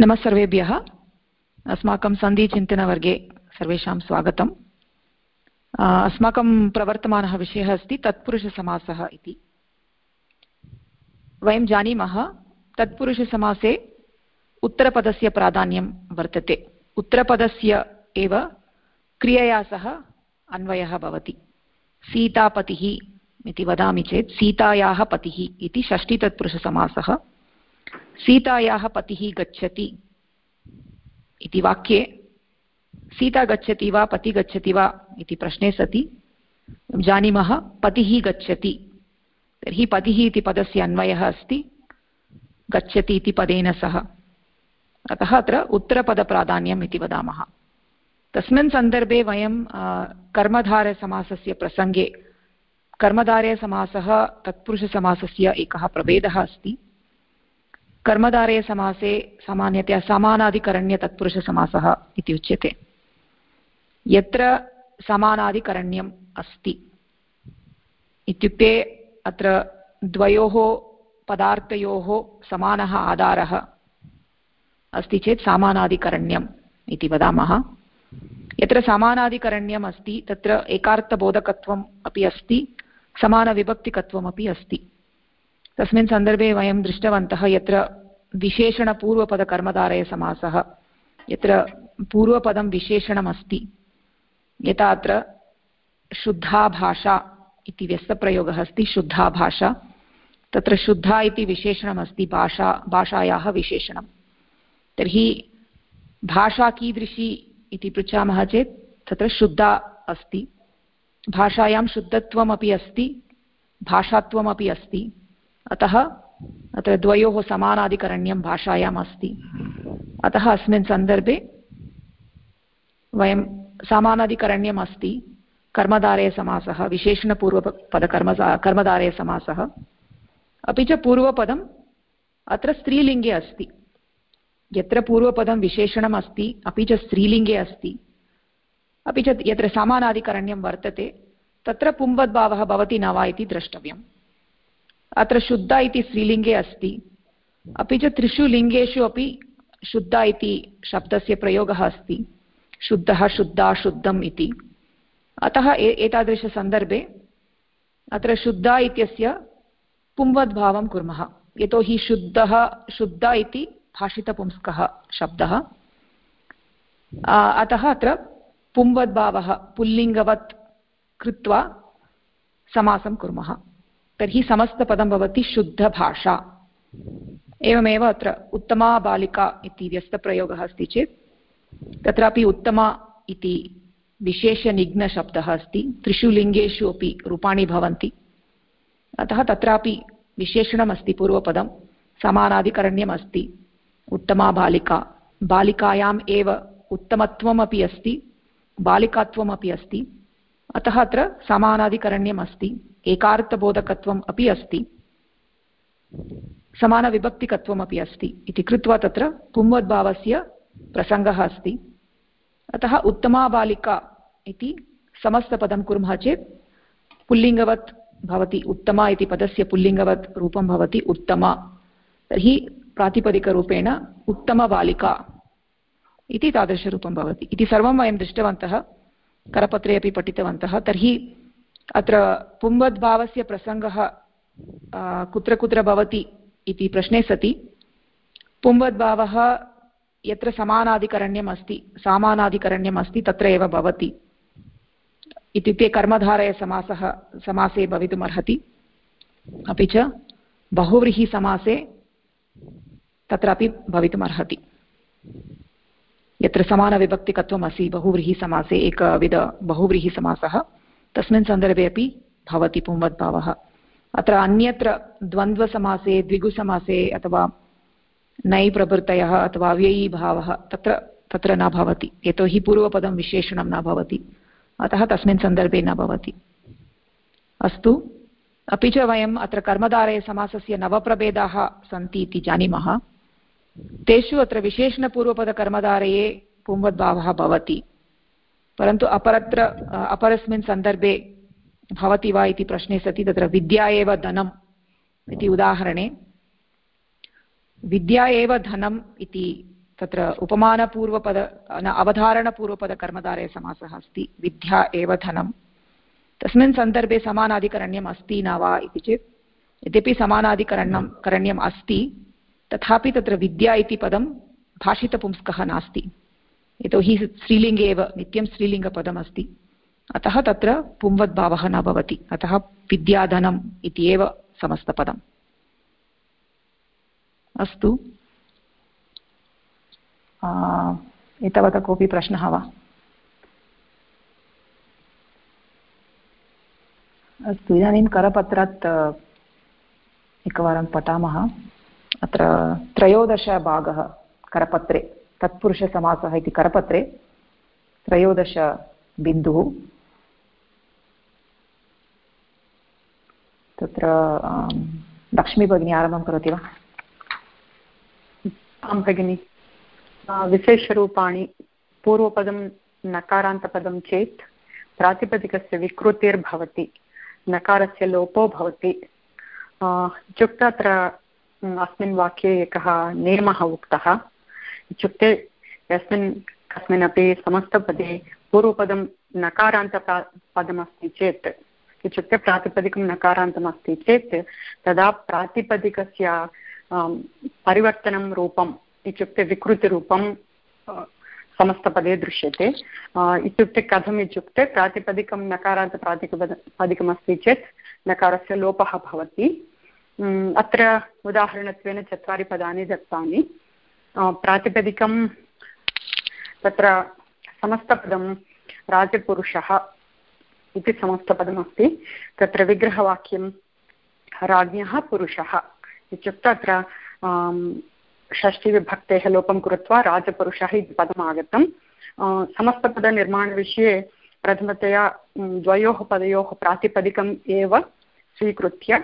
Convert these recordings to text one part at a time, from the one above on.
नमः सर्वेभ्यः। अस्माकं सन्धिचिन्तनवर्गे सर्वेषां स्वागतम्। अस्माकं प्रवर्तमानः विषयः अस्ति तत्पुरुषसमासः इति। वयं जानीमः, तत्पुरुषसमासे उत्तरपदस्य प्राधान्यं वर्तते। उत्तरपदस्य एव क्रियया सह अन्वयः भवति। सीतापतिः इति वदामि चेत्, सीतायाः पतिः इति षष्टितत्पुरुषसमासः। सीतायाः पतिः गच्छति इति वाक्ये, सीता गच्छति वा, पति गच्छति वा? इति प्रश्ने सति। जानीमः, पतिः गच्छति। तर्हि पतिः इति पदस्य अन्वयः अस्ति, गच्छति इति पदेन सह। अतः अत्र उत्तरपदप्राधान्यम् इति वदामः। तस्मिन् सन्दर्भे वयं कर्मधारसमासस्य प्रसङ्गे कर्मधारयसमासः तत्पुरुषसमासस्य एकः प्रभेदः अस्ति। कर्मधारयसमासे सामान्यतया समानाधिकरण्यतत्पुरुषसमासः इति उच्यते। यत्र समानाधिकरण्यम् अस्ति इत्युक्ते अत्र द्वयोः पदार्थयोः समानः आधारः अस्ति चेत् समानाधिकरण्यम् इति वदामः। यत्र समानाधिकरण्यम् अस्ति, तत्र एकार्थबोधकत्वम् अपि अस्ति समानविभक्तिकत्वमपि अस्ति। तस्मिन् सन्दर्भे वयं दृष्टवन्तः यत्र विशेषणपूर्वपदकर्मधारयसमासः यत्र पूर्वपदं विशेषणमस्ति यथा अत्र शुद्धा भाषा इति व्यस्तप्रयोगः अस्ति शुद्धा भाषा तत्र शुद्धा इति विशेषणमस्ति, भाषा, भाषायाः विशेषणं। तर्हि भाषा कीदृशी इति पृच्छामः चेत्, तत्र शुद्धा अस्ति। भाषायां शुद्धत्वमपि अस्ति, भाषात्वमपि अस्ति। अतः अत्र द्वयोः समानाधिकरण्यं भाषायाम् अस्ति। अतः अस्मिन् सन्दर्भे वयं समानाधिकरण्यम् अस्ति कर्मधारयसमासः विशेषणपूर्वपदकर्म कर्मधारयसमासः अपि च पूर्वपदम् अत्र स्त्रीलिङ्गे अस्ति। यत्र पूर्वपदं विशेषणम् अस्ति, अपि च स्त्रीलिङ्गे अस्ति। अपि च यत्र समानाधिकरण्यं वर्तते, तत्र पुंवद्भावः भवति न वा इति द्रष्टव्यम्। अत्र शुद्धा इति स्त्रीलिङ्गे अस्ति। अपि च त्रिषु लिङ्गेषु अपि शुद्ध इति शब्दस्य प्रयोगः अस्ति। शुद्धः, शुद्धा, शुद्धम् इति। अतः एतादृशसन्दर्भे अत्र शुद्धा इत्यस्य पुंवद्भावं कुर्मः। यतोहि शुद्धः, शुद्धा इति भाषितपुंस्कः शब्दः। अतः अत्र पुंवद्भावः, पुल्लिङ्गवत् कृत्वा समासं कुर्मः। तर्हि समस्तपदं भवति शुद्धभाषा। एवमेव अत्र उत्तमा बालिका इति व्यस्तप्रयोगः अस्ति चेत्, तत्रापि उत्तमा इति विशेषनिघ्नशब्दः अस्ति। त्रिषु लिङ्गेषु अपि रूपाणि भवन्ति। अतः तत्रापि विशेषणमस्ति पूर्वपदं। समानाधिकरण्यम् अस्ति उत्तमा बालिका। बालिकायाम् एव उत्तमत्वमपि अस्ति। बालिकात्वमपि अस्ति। अतः अत्र समानाधिकरण्यम् अस्ति एकार्थबोधकत्वम् अपि अस्ति। समानविभक्तिकत्वमपि अस्ति। इति कृत्वा तत्र पुंवद्भावस्य प्रसङ्गः अस्ति। अतः उत्तमा बालिका इति समस्तपदं कुर्मः चेत् पुल्लिङ्गवत् भवति उत्तमा इति पदस्य पुल्लिङ्गवत् रूपं भवति उत्तमा। तर्हि प्रातिपदिकरूपेण उत्तमबालिका इति तादृशरूपं भवति। इति सर्वं वयं दृष्टवन्तः, करपत्रे अपि पठितवन्तः। तर्हि अत्र पुंवद्भावस्य प्रसङ्गः कुत्र कुत्र भवति इति प्रश्ने सति। पुंवद्भावः यत्र समानाधिकरण्यम् अस्ति सामानाधिकरण्यम् अस्ति, तत्र एव भवति। इत्युक्ते कर्मधारयसमासः, समासे भवितुमर्हति। अपि च बहुव्रीहिसमासे तत्रापि भवितुमर्हति। यत्र समानविभक्तिकत्वम् अस्ति बहुव्रीहिसमासे एकविध बहुव्रीहिसमासः तस्मिन् सन्दर्भे अपि भवति पुंवद्भावः। अत्र अन्यत्र द्वन्द्वसमासे, द्विगुसमासे अथवा नै प्रभृतयः अथवा अव्ययीभावः तत्र तत्र न भवति। यतोहि पूर्वपदं विशेषणं न भवति। अतः तस्मिन् सन्दर्भे न भवति। अस्तु, अपि च वयम् अत्र कर्मधारयसमासस्य नवप्रभेदाः सन्ति इति जानीमः। तेषु अत्र विशेषणपूर्वपदकर्मधारये पुंवद्भावः भवति। परन्तु अपरत्र अपरस्मिन् सन्दर्भे भवति वा इति प्रश्ने सति तत्र विद्या एव धनम् इति उदाहरणे। विद्या एव धनम् इति तत्र उपमानपूर्वपद अवधारणपूर्वपदकर्मधारे समासः अस्ति। विद्या एव धनं तस्मिन् सन्दर्भे समानाधिकरण्यम् अस्ति न वा इति चेत्, यद्यपि समानाधिकरणं, करण्यम् अस्ति, तथापि तत्र विद्या इति पदं भाषितपुंस्कः नास्ति। यतोहि स्त्रीलिङ्गे एव, नित्यं स्त्रीलिङ्गपदमस्ति। अतः तत्र पुंवद्भावः न भवति। अतः विद्याधनम् इति एव समस्तपदम्। अस्तु। एतावता कोऽपि प्रश्नः वा? अस्तु, इदानीं करपत्रात् एकवारं पठामः। अत्र त्रयोदशभागः करपत्रे। तत्पुरुषसमासः इति करपत्रे त्रयोदशबिन्दुः तत्र लक्ष्मीभगिनी आरम्भं करोति वा? आं भगिनि। विशेषरूपाणि, पूर्वपदं नकारान्तपदं चेत् प्रातिपदिकस्य विकृतिर्भवति, नकारस्य लोपो भवति। इत्युक्ते अत्र अस्मिन् वाक्ये एकः नियमः उक्तः। इत्युक्ते यस्मिन् कस्मिन्नपि समस्तपदे पूर्वपदं नकारान्तप्रा पदमस्ति चेत्, इत्युक्ते प्रातिपदिकं नकारान्तमस्ति चेत्, तदा प्रातिपदिकस्य परिवर्तनं रूपम्, इत्युक्ते विकृतिरूपं समस्तपदे दृश्यते। इत्युक्ते कथम् इत्युक्ते प्रातिपदिकं नकारान्तप्रातिपद पदिकमस्ति चेत्, नकारस्य लोपः भवति। अत्र उदाहरणत्वेन चत्वारि पदानि दत्तानि। प्रातिपदिकं तत्र समस्तपदं राजपुरुषः इति समस्तपदमस्ति। तत्र विग्रहवाक्यं राज्ञः पुरुषः इत्युक्ते अत्र षष्ठीविभक्तेः लोपं कृत्वा राजपुरुषः इति पदम् समस्तपदनिर्माणविषये प्रथमतया द्वयोः पदयोः प्रातिपदिकम् एव स्वीकृत्य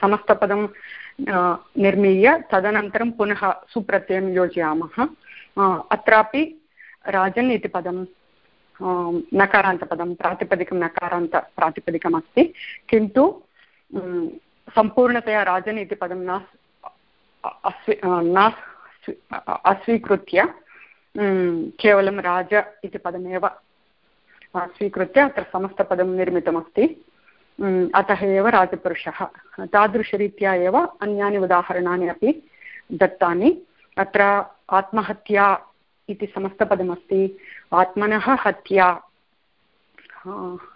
समस्तपदं निर्मीय तदनन्तरं पुनः सुप्रत्ययं योजयामः अत्रापि राजन् इति पदं नकारान्तपदं प्रातिपदिकं नकारान्तप्रातिपदिकमस्ति किन्तु सम्पूर्णतया राजन् इति पदं न अस्वी न अस्वीकृत्य केवलं राज इति पदमेव स्वीकृत्य अत्र समस्तपदं निर्मितमस्ति अतः एव राजपुरुषः। तादृशरीत्या एव अन्यानि उदाहरणानि अपि दत्तानि। अत्र आत्महत्या इति समस्तपदमस्ति। आत्मनः हत्या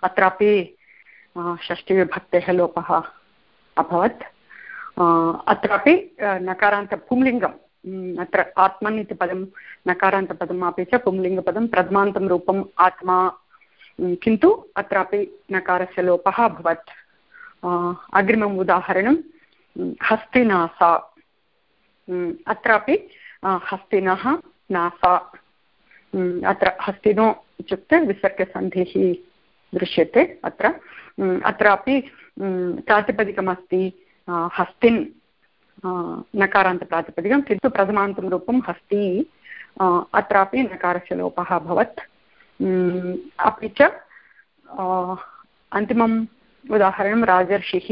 अत्रापि षष्टिविभक्तेः लोपः अभवत्। अत्रापि नकारान्त पुंलिङ्गम् अत्र आत्मन् इति पदं, नकारान्तपदम् अपि च पुंलिङ्गपदं प्रथमान्तं रूपम् आत्मा किन्तु अत्रापि नकारस्य लोपः अभवत्। अग्रिमम् उदाहरणं हस्तिनासा अत्रापि हस्तिनः नासा। अत्र हस्तिनो इत्युक्ते विसर्गसन्धिः दृश्यते अत्र। अत्रापि प्रातिपदिकमस्ति हस्तिन् नकारान्तप्रातिपदिकं, किन्तु प्रथमान्तं रूपं हस्ति अत्रापि नकारस्य लोपः अभवत्। अपि च अन्तिमम् उदाहरणं राजर्षिः।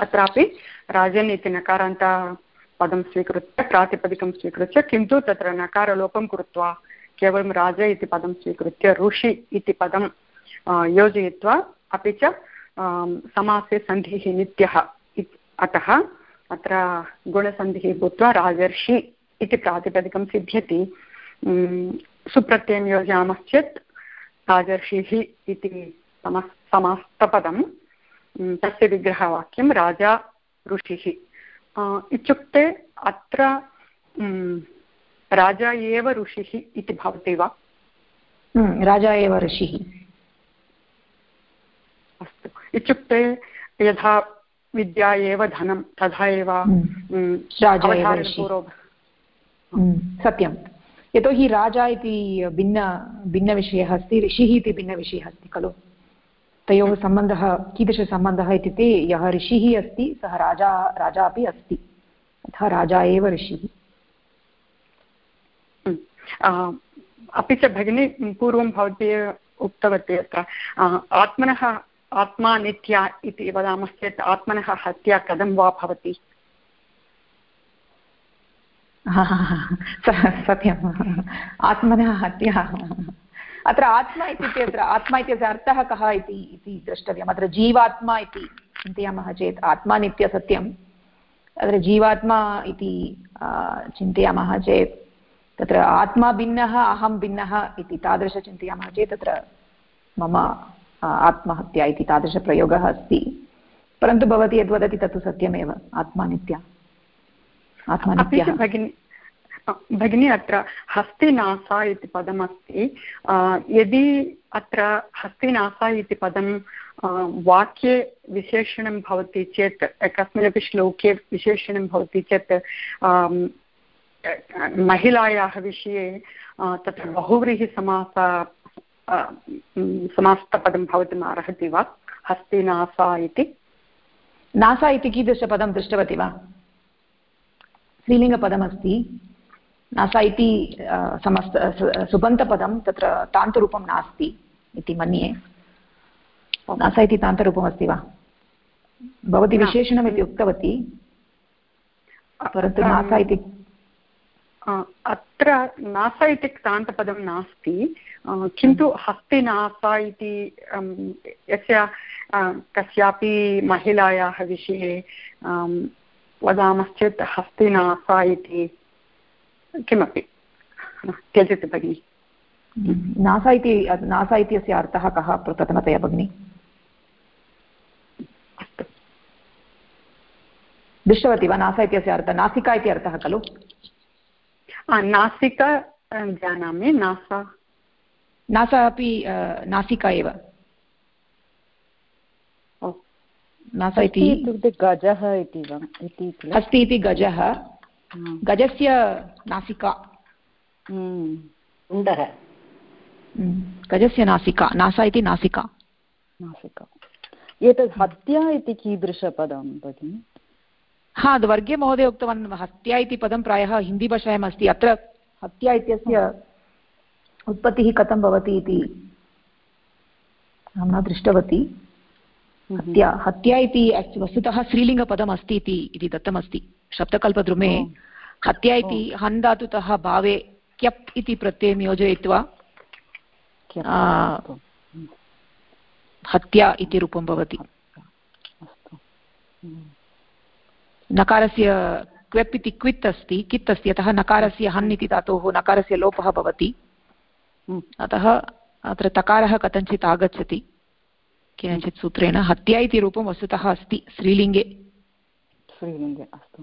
अत्रापि राजन् इति नकारान्त पदं स्वीकृत्य, प्रातिपदिकं स्वीकृत्य, किन्तु तत्र नकारलोपं कृत्वा केवलं राज इति पदं स्वीकृत्य, ऋषि इति पदं योजयित्वा अपि च समासे सन्धिः नित्यः अतः अत्र गुणसन्धिः भूत्वा राजर्षि इति प्रातिपदिकं सिद्ध्यति। सुप्रत्ययं योजयामश्चेत् राजर्षिः इति सम समास्तपदं तस्य विग्रहवाक्यं राजा ऋषिः। इत्युक्ते अत्र राजा एव ऋषिः इति भवति वा? राजा एव ऋषिः। अस्तु। इत्युक्ते यथा विद्या एव धनं तथा एव सत्यं यतोहि राजा इति भिन्न, भिन्नविषयः अस्ति, ऋषिः इति भिन्नविषयः अस्ति, खलु? तयोः सम्बन्धः कीदृशसम्बन्धः इत्युक्ते यः ऋषिः अस्ति, सः राजा राजा अपि अस्ति, अतः राजा एव ऋषिः। अपि च भगिनी, पूर्वं भवती उक्तवती अत्र आत्मनः, आत्मा नित्या इति वदामश्चेत् आत्मनः हत्या कथं वा भवति? सत्यम्। आत्मनः हत्या। अत्र आत्मा इत्युक्ते अत्र आत्मा इत्यस्य अर्थः कः इति द्रष्टव्यम्। अत्र जीवात्मा इति चिन्तयामः चेत् आत्मा नित्यसत्यम् अत्र जीवात्मा इति चिन्तयामः चेत् तत्र आत्मा भिन्नः, अहं भिन्नः इति तादृश चिन्तयामः चेत् तत्र मम आत्महत्या इति तादृशप्रयोगः अस्ति। परन्तु भवती यद्वदति तत्तु सत्यमेव। आत्मा नित्या। आत्मा नित्या भगिनी भगिनी अत्र हस्तिनासा इति पदमस्ति यदि अत्र हस्तिनासा इति पदं वाक्ये विशेषणं भवति चेत् कस्मिन्नपि श्लोके विशेषणं भवति चेत् महिलायाः विषये तत्र बहुव्रीहिसमास समास्तपदं भवितुम् अर्हति वा? हस्ति नासा इति। नासा इति कीदृशपदं दृष्टवती वा? स्त्रीलिङ्गपदमस्ति नासा इति समस्त सुबन्तपदं तत्र तान्तरूपं नास्ति इति मन्ये। नासा इति तान्तरूपमस्ति वा? भवती विशेषणमिति उक्तवती परन्तु नासा इति अत्र नासा इति क्तान्तपदं नास्ति किन्तु हस्ते नासा इति यस्य कस्यापि महिलायाः विषये वदामश्चेत् हस्ते नासा इति किमपि त्यजतु भगिनि। नासा इति नासा इत्यस्य अर्थः कः प्रथमतया भगिनि? अस्तु। दृष्टवती वा नासा इत्यस्य अर्थः नासिका इति अर्थः खलु? नासिका जानामि नासा। नासा अपि नासिका एव। नासा इति इत्युक्ते गजः इति वा? इति अस्ति इति गजः। गजस्य नासिका। सुन्दर गजस्य नासिका। नासा इति नासिका। नासिका। एतत् हत्या इति कीदृशपदं भगिनि? हा वर्गे महोदय उक्तवान् हत्या इति पदं प्रायः हिन्दीभाषायाम् अस्ति। अत्र हत्या इत्यस्य उत्पत्तिः कथं भवति इति अहं न दृष्टवती। हत्या हत्या इति वस्तुतः स्त्रीलिङ्गपदम् अस्ति इति दत्तमस्ति। शब्दकल्पद्रुमे हत्या इति हन् धातुतः भावे क्यप् इति प्रत्ययं योजयित्वा हत्या इति रूपं भवति। नकारस्य क्वेप् इति क्वित् अस्ति कित् अस्ति अतः नकारस्य हन् इति धातोः नकारस्य लोपः भवति। हम्म। अतः अत्र तकारः कथञ्चित् आगच्छति। केनचित् सूत्रेण हत्या इति रूपं वस्तुतः अस्ति स्त्रीलिङ्गे। स्त्रीलिङ्गे अस्तु।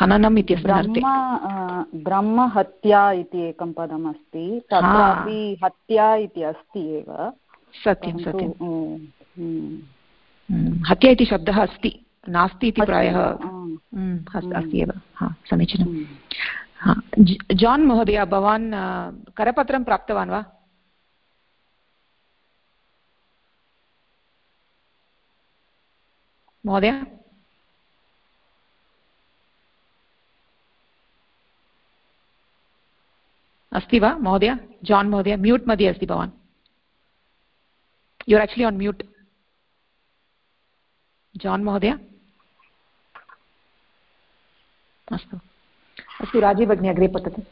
हननम् इत्यस्मिन् ब्रह्महत्या इति एकं पदम् अस्ति। तत्रापि हत्या इति अस्ति एव। सत्यं सत्यं। हत्या इति शब्दः अस्ति। नास्ति इति प्रायः। अस्ति एव। हा समीचीनं जान् महोदय भवान् करपत्रं प्राप्तवान् वा? महोदय अस्ति वा महोदय जान् महोदय म्यूट् मध्ये अस्ति भवान् यु आर् आक्चुलि आन् म्यूट् जान् महोदय अस्तु अस्तु राजीभगिनी अग्रे पठतु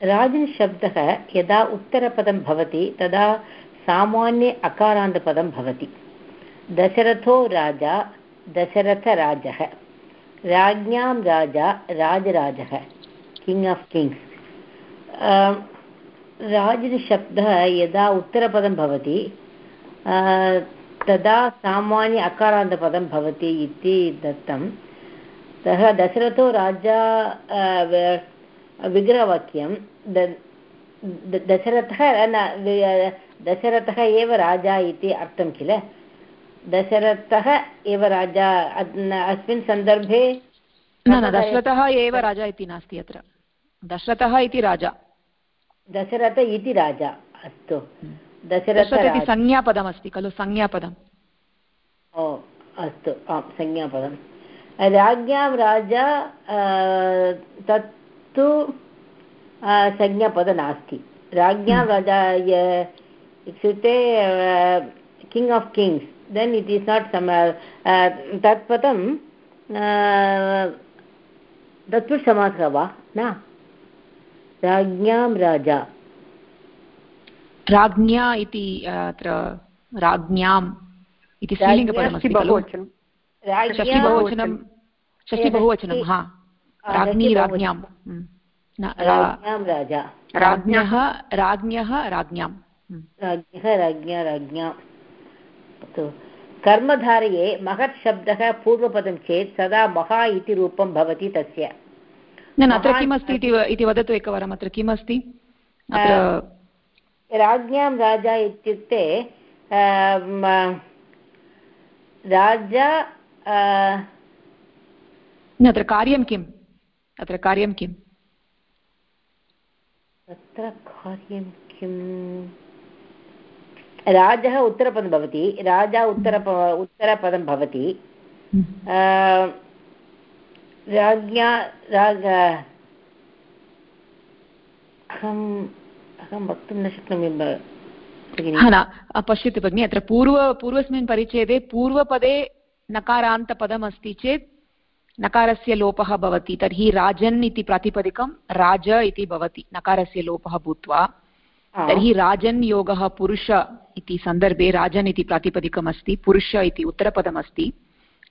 राजशब्दः यदा उत्तरपदं भवति तदा सामान्य अकारान्तपदं भवति दशरथो राजा दशरथराजः राज्ञां राजा राजराजः किङ्ग् आफ् किङ्ग्स् राजशब्दः यदा उत्तरपदं भवति तदा सामान्य अकारान्तपदं भवति इति दत्तं सः दशरथो राजा विग्रहवाक्यं दशरथः दशरथः एव राजा इति अर्थं किल दशरथः एव राजा अस्मिन् सन्दर्भे न न दशरथः एव राजा इति नास्ति अत्र। दशरथः इति राजा। दशरथ इति राजा अस्तु। दशरथ इति संज्ञापदमस्ति खलु संज्ञापदम्। ओ अस्तु आम् संज्ञापदं राज्ञां राजा तत्तु संज्ञापद नास्ति। राज्ञां राजा इत्युक्ते king of kings then it is not सम तत् पदं तत्पुरुष समासः वा न राज्ञां राजा राज्ञा इति अत्र राज्ञाम् इति स्त्रीलिङ्गपदमस्ति खलु षष्टिबहुवचनं षष्टिबहुवचनं हा राज्ञी राज्ञां राज्ञः राज्ञः राज्ञां राज्ञः राज्ञा राज्ञा कर्मधारये महत् शब्दः पूर्वपदं चेत् सदा महा इति रूपं भवति तस्य। न अत्र किमस्ति इति वदतु एकवारम् अत्र किमस्ति? राज्ञां राजा इत्युक्ते राजा अत्र कार्यं किम्? अत्र कार्यं किम्? तत्र कार्यं किम्? राजः उत्तरपदं भवति राजा उत्तरप उत्तरपदं भवति। हम्म। राज्ञा राज अहम् अहं वक्तुं न शक्नोमि पश्यतु भगिनि अत्र पूर्व पूर्वस्मिन् परिच्छेदे पूर्वपदे नकारान्तपदमस्ति चेत् नकारस्य लोपः भवति तर्हि राजन् इति प्रातिपदिकं राज इति भवति नकारस्य लोपः भूत्वा। तर्हि राजन् योगः पुरुष इति सन्दर्भे राजन् इति प्रातिपदिकमस्ति पुरुष इति उत्तरपदमस्ति।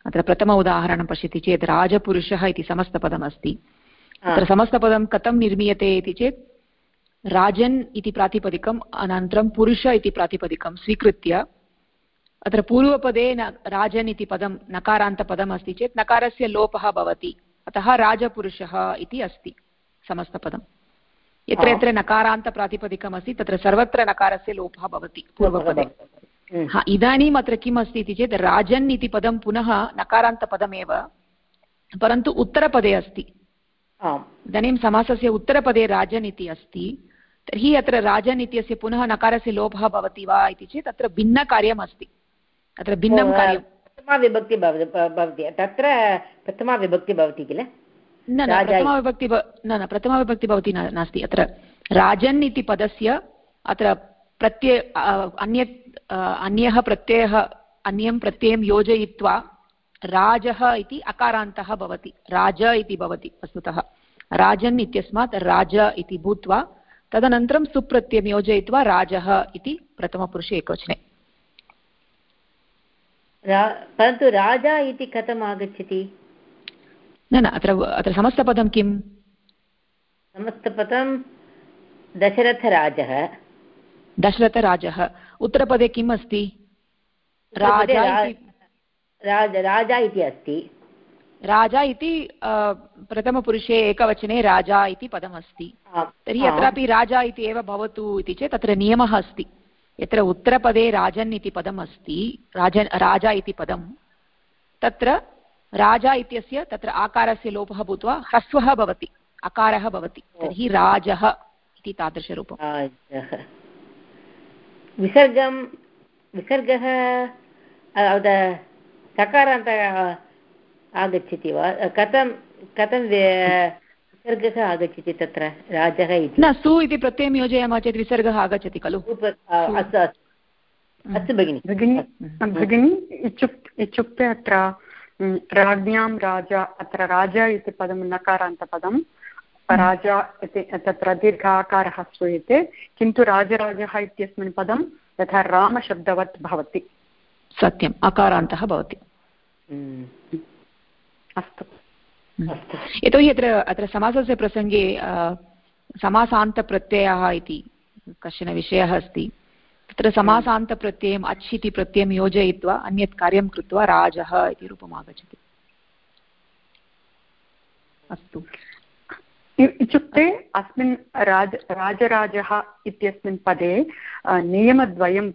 अत्र प्रथम उदाहरणं पश्यति चेत् राजपुरुषः इति समस्तपदमस्ति। अत्र समस्तपदं कथं निर्मीयते इति चेत् राजन् इति प्रातिपदिकम् अनन्तरं पुरुष इति प्रातिपदिकं स्वीकृत्य अत्र पूर्वपदे न राजन् इति पदं नकारान्तपदम् अस्ति चेत् नकारस्य लोपः भवति। अतः राजपुरुषः इति अस्ति समस्तपदं यत्र यत्र नकारान्तप्रातिपदिकमस्ति तत्र सर्वत्र नकारस्य लोपः भवति पूर्वपदे। हा। इदानीम् अत्र किम् अस्ति इति चेत् राजन् इति पदं पुनः नकारान्तपदमेव परन्तु उत्तरपदे अस्ति। इदानीं समासस्य उत्तरपदे राजन् इति अस्ति तर्हि अत्र राजन् इत्यस्य पुनः नकारस्य लोपः भवति वा इति चेत् अत्र भिन्नकार्यम् अस्ति। अत्र भिन्नं कार्यं प्रथमा विभक्ति भवति। तत्र प्रथमा विभक्ति भवति किल? न न प्रथमाविभक्ति न न प्रथमाविभक्ति भवति नास्ति अत्र राजन् इति पदस्य अत्र प्रत्यय अन्यत् अन्यः प्रत्ययः अन्यं प्रत्ययं योजयित्वा राजः इति अकारान्तः भवति राज इति भवति वस्तुतः। राजन् इत्यस्मात् राज इति भूत्वा तदनन्तरं सुप्रत्ययं योजयित्वा राजः इति प्रथमपुरुषे एकवचने। परन्तु राजा इति कथम् आगच्छति न न अत्र अत्र समस्तपदं किम्? समस्तपदं दशरथराजः। दशरथराजः। उत्तरपदे किम् अस्ति? राजा इति अस्ति। राजा इति प्रथमपुरुषे एकवचने राजा इति पदमस्ति। तर्हि अत्रापि राजा इति एव भवतु इति चेत् तत्र नियमः अस्ति। यत्र उत्तरपदे राजन् इति पदम् अस्ति राजन् राजा इति पदं तत्र राजा इत्यस्य तत्र आकारस्य लोपः भूत्वा ह्रस्वः भवति अकारः भवति तर्हि राजः इति तादृशरूपम्। विसर्गं विसर्गः सकारान्त आगच्छति वा? कथं कथं विसर्गः आगच्छति तत्र राजः इति? न सु इति प्रत्ययं योजयामः चेत् विसर्गः आगच्छति खलु? अस्तु अस्तु। अस्तु भगिनि। भगिनि भगिनि इत्युक् इत्युक्ते अत्र राज्ञां राजा अत्र राजा इति पदं नकारान्तपदं राजा इति तत्र दीर्घ आकारः श्रूयते किन्तु राजराजः इत्यस्मिन् पदं यथा रामशब्दवत् भवति। सत्यम् अकारान्तः भवति। अस्तु। यतोहि अत्र अत्र समासस्य प्रसङ्गे समासान्तप्रत्ययः इति कश्चन विषयः अस्ति। तत्र समासान्तप्रत्ययम् अच् इति प्रत्ययं योजयित्वा अन्यत् कार्यं कृत्वा राजः इति रूपम् आगच्छति अस्तु इत्युक्ते अस्मिन् राज राजराजः इत्यस्मिन् पदे नियमद्वयं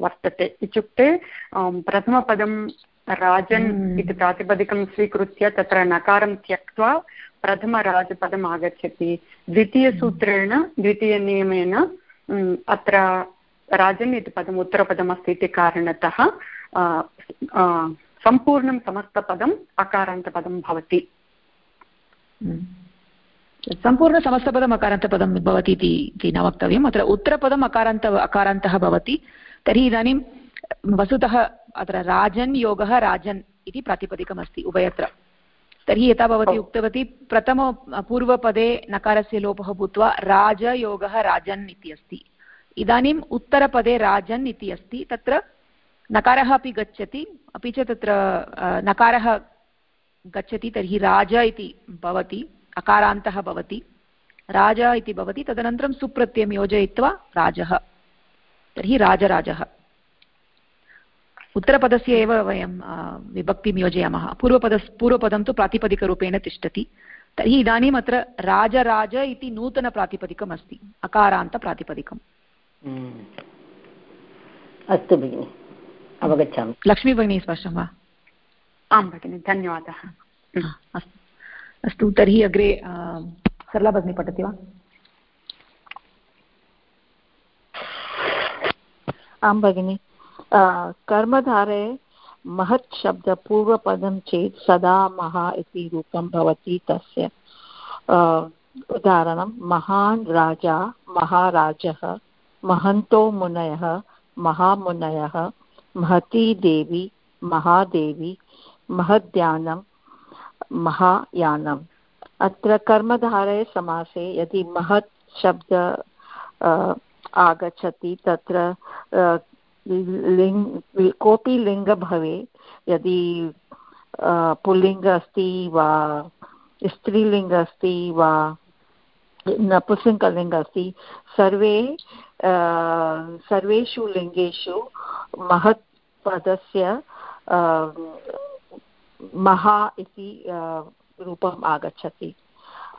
वर्तते। इत्युक्ते प्रथमपदं राजन् हम्म। इति प्रातिपदिकं स्वीकृत्य तत्र नकारं त्यक्त्वा प्रथमराजपदम् आगच्छति द्वितीयसूत्रेण द्वितीयनियमेन अत्र राजन् इति पदम् उत्तरपदमस्ति इति कारणतः सम्पूर्णं समस्तपदम् अकारान्तपदं भवति। सम्पूर्णसमस्तपदम् अकारान्तपदं भवति इति न वक्तव्यम्. अत्र उत्तरपदम् अकारान्त अकारान्तः भवति. तर्हि इदानीं वस्तुतः अत्र राजन् योगः राजन् इति प्रातिपदिकमस्ति उभयत्र. तर्हि यथा भवती उक्तवती प्रथम पूर्वपदे नकारस्य लोपः भूत्वा राजयोगः राजन् इति अस्ति. इदानीम् उत्तरपदे राजन् इति अस्ति, तत्र नकारः अपि गच्छति, अपि च तत्र नकारः गच्छति, तर्हि राज इति भवति, अकारान्तः भवति, राज इति भवति, तदनन्तरं सुप्रत्ययं योजयित्वा राजः, तर्हि राजराजः। उत्तरपदस्य एव वयं विभक्तिं योजयामः। पूर्वपद पूर्वपदं तु प्रातिपदिकरूपेण तिष्ठति। तर्हि इदानीम् अत्र राजराज इति नूतनप्रातिपदिकम् अस्ति अकारान्तप्रातिपदिकम्। अस्तु भगिनि अवगच्छामि। लक्ष्मी भगिनी स्पष्टं वा? आं भगिनि धन्यवादः। अस्तु। अस्तु तर्हि अग्रे सरला भगिनी पठति वा? आं भगिनि कर्मधारे महत् शब्दपूर्वपदं चेत् सदा महा इति रूपं भवति तस्य। उदाहरणं महान् राजा महाराजः महन्तो मुनयः, महामुनयः, महती देवी, महादेवी, महद्यानं महायानम् अत्र कर्मधारय समासे यदि महत् शब्द आगच्छति, तत्र लिङ्ग् कोऽपि लिङ्ग भवेत् यदि पुल्लिङ्ग अस्ति वा स्त्रीलिङ्ग अस्ति वा नपुंसकलिङ्ग अस्ति सर्वे सर्वेषु लिङ्गेषु महत् पदस्य महा इति रूपम् आगच्छति।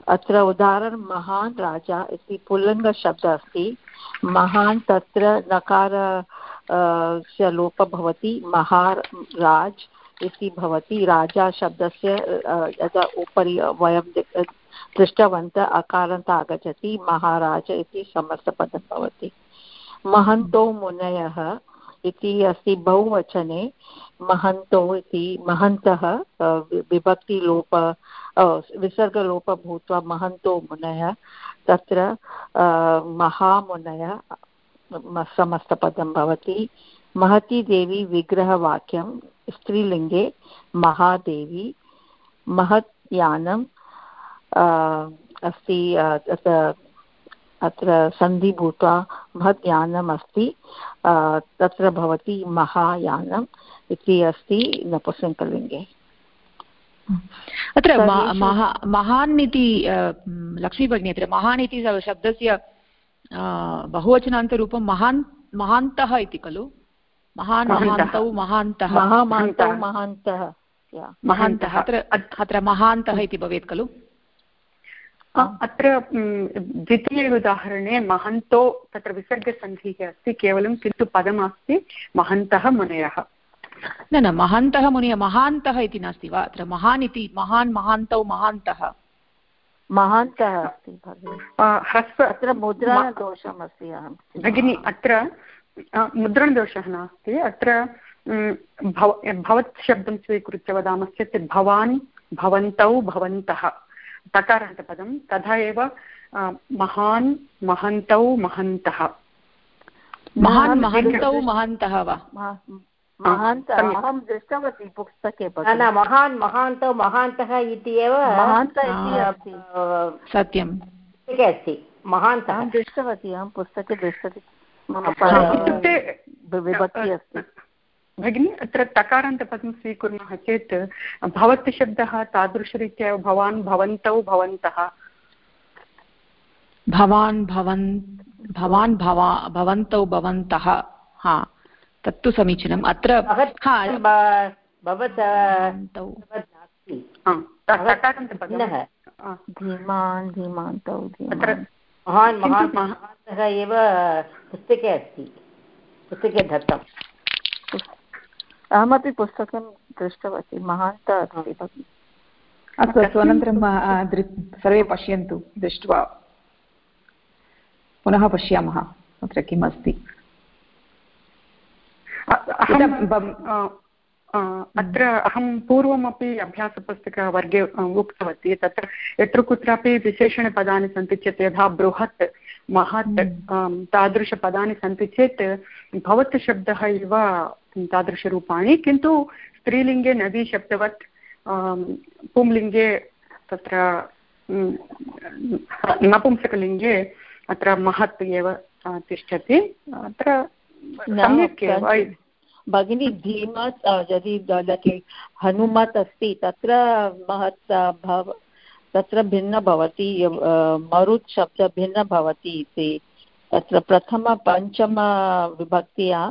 अत्र उदाहरणं महान् राजा इति पुल्लिङ्गशब्दः अस्ति। महान् तत्र नकार स्य लोपः भवति। महाराज् इति भवति। राजा शब्दस्य उपरि वयं दृष्टवन्तः अकारान्त आगच्छति, महाराज इति समस्तपदं भवति। महन्तो मुनयः इति अस्ति बहुवचने। महन्तो इति, महन्तः विभक्तिलोप विसर्गलोप भूत्वा महन्तो मुनयः। तत्र महामुनयः समस्तपदं भवति। महती देवी विग्रहवाक्यं, स्त्रीलिङ्गे महादेवी, महत् यानं अस्ति अत्र सन्धि भूत्वा महत् यानम् अस्ति तत्र भवति महायानम् इति अस्ति नपुंसकलिङ्गे। अत्र महान् इति लक्ष्मीभगिनी अत्र महान् इति शब्दस्य बहुवचनान्तरूपं महान् महान्तः इति खलु? महान् महान्तौ। महान्तः महान्तः। महान्तः। अत्र अत्र महान्तः इति भवेत् खलु? अत्र द्वितीय उदाहरणे महन्तो तत्र विसर्गसन्धिः अस्ति केवलं किन्तु पदमस्ति महन्तः मुनयः। न न महन्तः मुनय महान्तः इति नास्ति वा? अत्र महान् इति महान् महान्तौ महान्तः। महान्तः अस्ति ह्रस्व अत्र मुद्रणदोषमस्ति अहं भगिनि अत्र मुद्रणदोषः नास्ति। अत्र भव भवत् शब्दं स्वीकृत्य वदामश्चेत् भवान् भवन्तौ भवन्तः। तकारान्तपदं तथा एव महान् महन्तौ महन्तः। महान् महन्तौ महन्तः वा? महान्त अहं दृष्टवती पुस्तके न महान् महान्तौ महान्तः इति एव महान्त इति सत्यं पुस्तके अस्ति महान्तः। दृष्टवती अहं पुस्तके दृष्टवती। मम इत्युक्ते विभक्ति अस्ति। भगिनि अत्र तकारान्तपदं स्वीकुर्मः चेत् भवत् शब्दः तादृशरीत्या एव भवान् भवन्तौ भवन्तः। भवान् भवन् भवान् भवा भवन्तौ भवन्तः। हा तत्तु समीचीनम्। अत्र महान् महान्तः एव पुस्तके अस्ति। पुस्तके दत्तम्। अहमपि पुस्तकं दृष्टवती महान्त अस्ति भगिनि अस्तु अस्तु अनन्तरं सर्वे पश्यन्तु दृष्ट्वा। पुनः पश्यामः अत्र किम् अस्ति अत्र अहं पूर्वमपि अभ्यासपुस्तकवर्गे उक्तवती तत्र यत्र कुत्रापि विशेषणपदानि सन्ति चेत् यथा बृहत् महत् तादृशपदानि सन्ति चेत् भवत् शब्दः इव तादृशरूपाणि किन्तु स्त्रीलिङ्गे नदीशब्दवत् पुंलिङ्गे तत्र नपुंसकलिङ्गे अत्र महत् एव तिष्ठति। अत्र सम्यक् एव भगिनी धीमत् यदि हनुमत् अस्ति तत्र महत् भव तत्र भिन्न भवति मरुत् शब्द भिन्न भवति इति। तत्र प्रथमपञ्चमविभक्त्या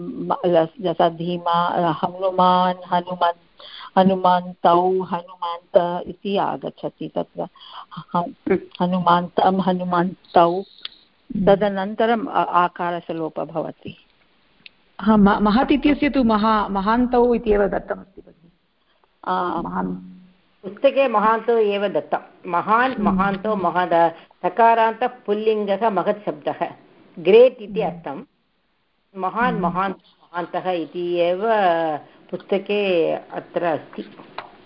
यथा धीमा हनुमान् हनुमन् हनुमन्तौ हनुमन्त इति आगच्छति तत्र। हनुमन्तं हनुमन्तौ। तदनन्तरम् आकारस्य लोपः भवति। महत् इत्यस्य तु महा महान्तौ इत्येव दत्तमस्ति भगिनि। महान् पुस्तके महान्तो एव दत्तं। महान् महान्तो महद सकारान्तः पुल्लिङ्गः महत् शब्दः। ग्रेट् इति हम्म। अर्थं महान् हम्म। महान् महान्तः इति एव पुस्तके अत्र अस्ति।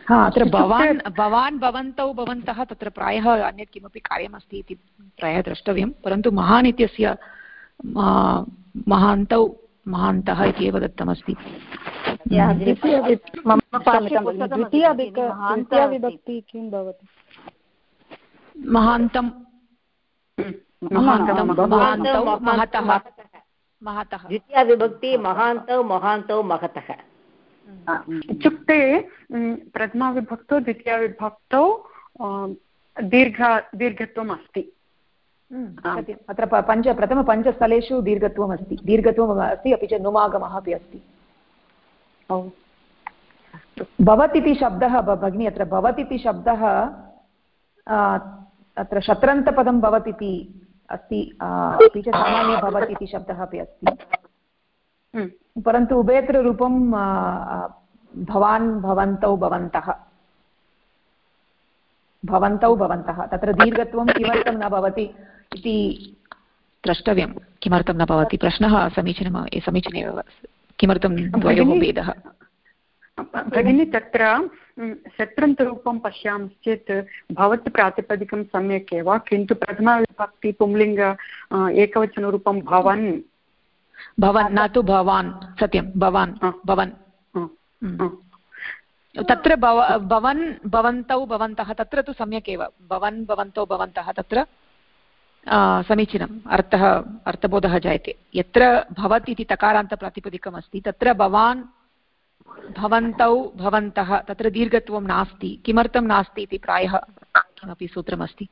हा अत्र भवान् भवान् भवन्तौ भवन्तः तत्र प्रायः अन्यत् किमपि कार्यमस्ति इति प्रायः द्रष्टव्यं परन्तु महान् इत्यस्य महान्तौ महान्तः इति एव दत्तमस्ति। द्वितीयाविभक्ति किं भवति? महान्तं। द्वितीयाविभक्ति महान्तौ महान्तौ महतः। इत्युक्ते प्रथमाविभक्तौ द्वितीयाविभक्तौ दीर्घ दीर्घत्वम् अस्ति अत्र पञ्च प्रथमपञ्चस्थलेषु दीर्घत्वम् अस्ति दीर्घत्वम् अस्ति अपि च नुमागमः अपि अस्ति। भवत् इति शब्दः भगिनी अत्र भवत् इति शब्दः अत्र शत्रन्तपदं भवत् इति अस्ति अपि च सामान्य भवत् इति शब्दः अपि अस्ति। हम्म। परन्तु उभयत्ररूपं भवान् भवन्तौ भवन्तः। भवन्तौ भवन्तः। तत्र दीर्घत्वं किमर्थं न भवति इति द्रष्टव्यं। किमर्थं न भवति? प्रश्नः समीचीनं समीचीनमेव किमर्थं द्वयोः भेदः? भगिनि तत्र शत्रन्तरूपं पश्यामश्चेत् भवत् प्रातिपदिकं सम्यक् एव किन्तु प्रथमविभक्ति पुंलिङ्ग एकवचनरूपं भवन्। भवन् न तु भवान् सत्यं भवान् भवन्। तत्र भव भवन् भवन्तौ भवन्तः तत्र तु सम्यक् एव। भवन् भवन्तौ भवन्तः तत्र समीचीनम् अर्थः अर्थबोधः जायते। यत्र भवत् इति तकारान्तप्रातिपदिकम् अस्ति तत्र भवान् भवन्तौ भवन्तः तत्र दीर्घत्वं नास्ति किमर्थं नास्ति इति प्रायः किमपि सूत्रमस्ति?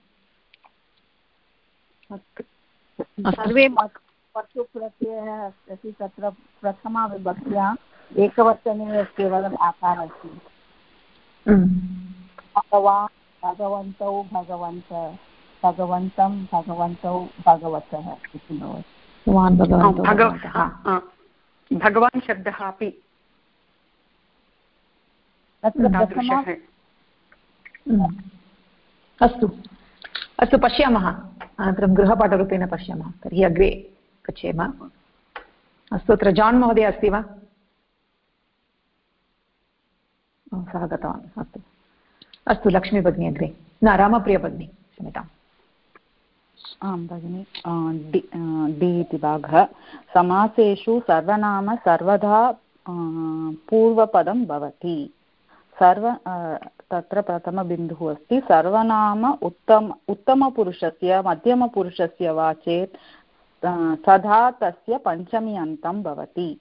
सर्वे प्रत्ययः अस्ति तत्र प्रथमाविभक्त्या एकवचने केवलम् आकारः अस्ति। भगवान् भगवन्तौ भगवन्त भगवन्तं भगवन्तौ भगवतः इति भवति। भगवान् शब्दः अपि अस्तु अस्तु। पश्यामः। अनन्तरं गृहपाठरूपेण पश्यामः। तर्हि अग्रे गच्छेम। अस्तु अत्र जान् महोदय अस्ति वा? सः गतवान्। अस्तु। अस्तु लक्ष्मी भगिनी अग्रे। न रामप्रिया भगिनी क्षम्यताम्। आं भगिनि। डि इति भागः। समासेषु सर्वनाम सर्वदा पूर्वपदं भवति। सर्व तत्र प्रथमबिन्दुः अस्ति। सर्वनाम उत्तम, उत्तमपुरुषस्य, मध्यमपुरुषस्य वा चेत् तदा तस्य पञ्चमी अन्तं भवति।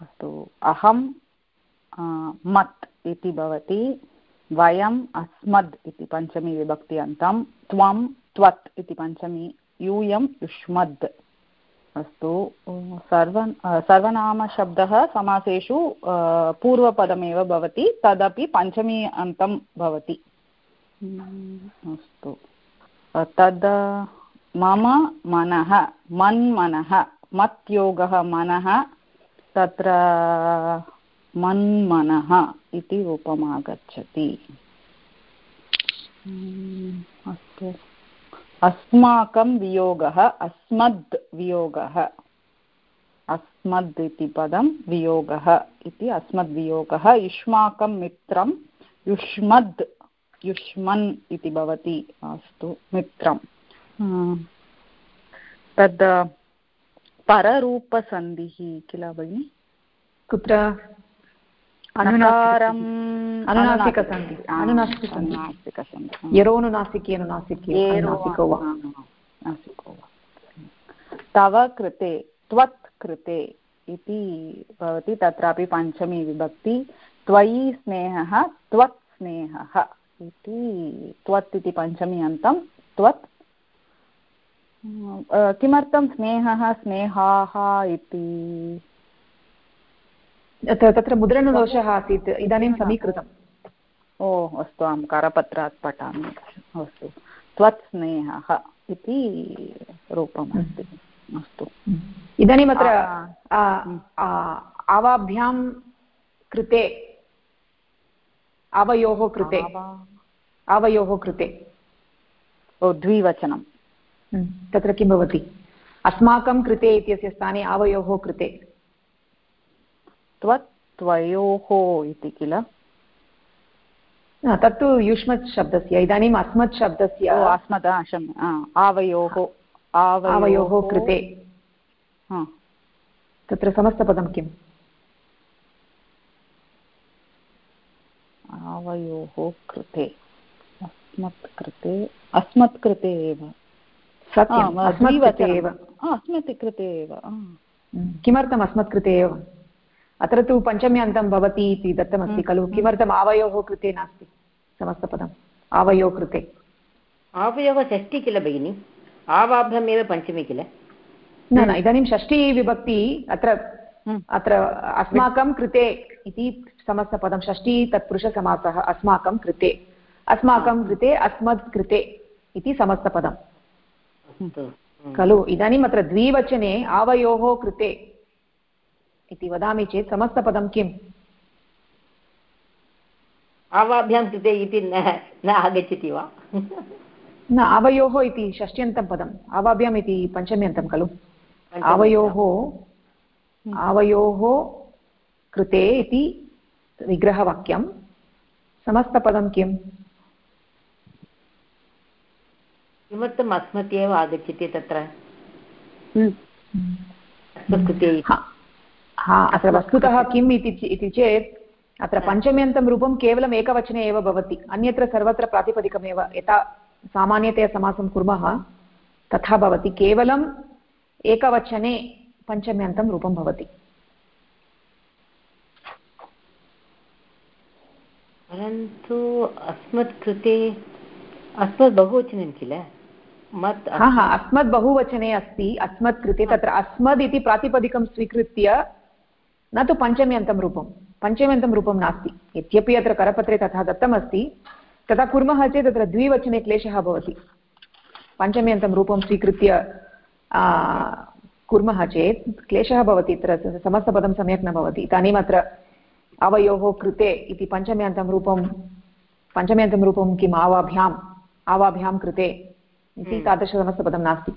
अस्तु, अहं मत् इति भवति, वयम् अस्मद् इति पञ्चमी विभक्ति अन्तं त्वं त्वत् इति पञ्चमी, यूयं युष्मद्। अस्तु सर्व सर्वनामशब्दः समासेषु पूर्वपदमेव भवति, तदपि पञ्चमी अन्तं भवति। अस्तु। तद्, मम मनः, मन्मनः, मत्योगः मनः, तत्र मन्मनः इति रूपम् आगच्छति अस्तु। अस्माकं वियोगः, अस्मद् वियोगः। अस्मद् इति पदं, वियोगः इति अस्मद्वियोगः युष्माकं मित्रं, युष्मद्, युष्मन् इति भवति। अस्तु मित्रं तद्, पररूपसन्धिः किल, भगिनि? कुत्र? अनुनारम् अनुनासिकसन्धि अनुनासिकसन्धि यरोनुनासिकी अनुनासिकी अनुनासिको वा। नासिको वा। तव कृते त्वत् कृते इति भवति तत्रापि पञ्चमी विभक्ति। त्वयि स्नेहः त्वत् स्नेहः इति त्वत् इति पञ्चमी अन्तं त्वत्। किमर्थं स्नेहः स्नेहाः इति? तत्र मुद्रणदोषः आसीत्. इदानीं समीकृतम्. ओ अस्तु अहं करपत्रात् पठामि. अस्तु. त्वत् स्नेहः इति रूपम् अस्ति. अस्तु इदानीम् अत्र आवाभ्यां कृते आवयोः कृते आवयोः कृते। ओ द्विवचनं तत्र किं भवति? अस्माकं कृते इत्यस्य स्थाने आवयोः कृते। त्वत् त्वयोः इति किल? तत्तु युष्मत् शब्दस्य इदानीम् अस्मत् शब्दस्य अस्मत् आवयोः आवयोः कृते। तत्र समस्तपदं किम्? आवयोः कृते अस्मत् कृते अस्मत् कृते एव। अस्मत् अस्मत् कृते एव किमर्थम् अस्मत् कृते एव? अत्र तु पञ्चम्यन्तं भवति इति दत्तमस्ति खलु। किमर्थम्? आवयोः कृते नास्ति समस्तपदम् आवयोः कृते। आवयोः षष्टि किल भगिनि? आवाभ्यमेव पञ्चमी किल? न न इदानीं षष्टिविभक्ति अत्र अत्र अस्माकं कृते इति समस्तपदं। षष्ठी तत्पुरुषसमासः अस्माकं कृते। अस्माकं कृते अस्मत् कृते इति समस्तपदम् खलु इदानीम् अत्र द्विवचने आवयोः कृते इति वदामि चेत् समस्तपदं किम्? आवाभ्यां कृते इति न आगच्छति वा? न आवयोः इति षष्ट्यन्तं पदम्। आवाभ्याम् इति पञ्चम्यन्तं खलु। आवयोः आवयोः कृते इति विग्रहवाक्यं समस्तपदं किम्? किमर्थम् अस्मत् एव आगच्छति तत्र? कृते हा अत्र वस्तुतः किम् इति चेत् अत्र पञ्चम्यन्तं रूपं केवलम् एकवचने एव भवति अन्यत्र सर्वत्र प्रातिपदिकमेव यथा सामान्यतया समासं कुर्मः तथा भवति केवलम् एकवचने पञ्चम्यन्तं रूपं भवति। परन्तु अस्मत् कृते अस्मत् बहुवचनं किल? हा हा अस्मत् बहुवचने अस्ति अस्मत् कृते तत्र अस्मद् इति प्रातिपदिकं स्वीकृत्य न तु पञ्चम्यन्तं रूपं। पञ्चम्यन्तं रूपं नास्ति। यद्यपि अत्र करपत्रे तथा दत्तमस्ति तथा कुर्मः चेत् तत्र द्विवचने क्लेशः भवति। पञ्चम्यन्तं रूपं स्वीकृत्य कुर्मः चेत् क्लेशः भवति तत्र समस्तपदं सम्यक् न भवति। इदानीम् अत्र आवयोः कृते इति पञ्चम्यन्तं रूपं पञ्चम्यन्तं रूपं किम् आवाभ्याम् आवाभ्यां कृते इति हम्म। तादृशसमस्तपदं नास्ति।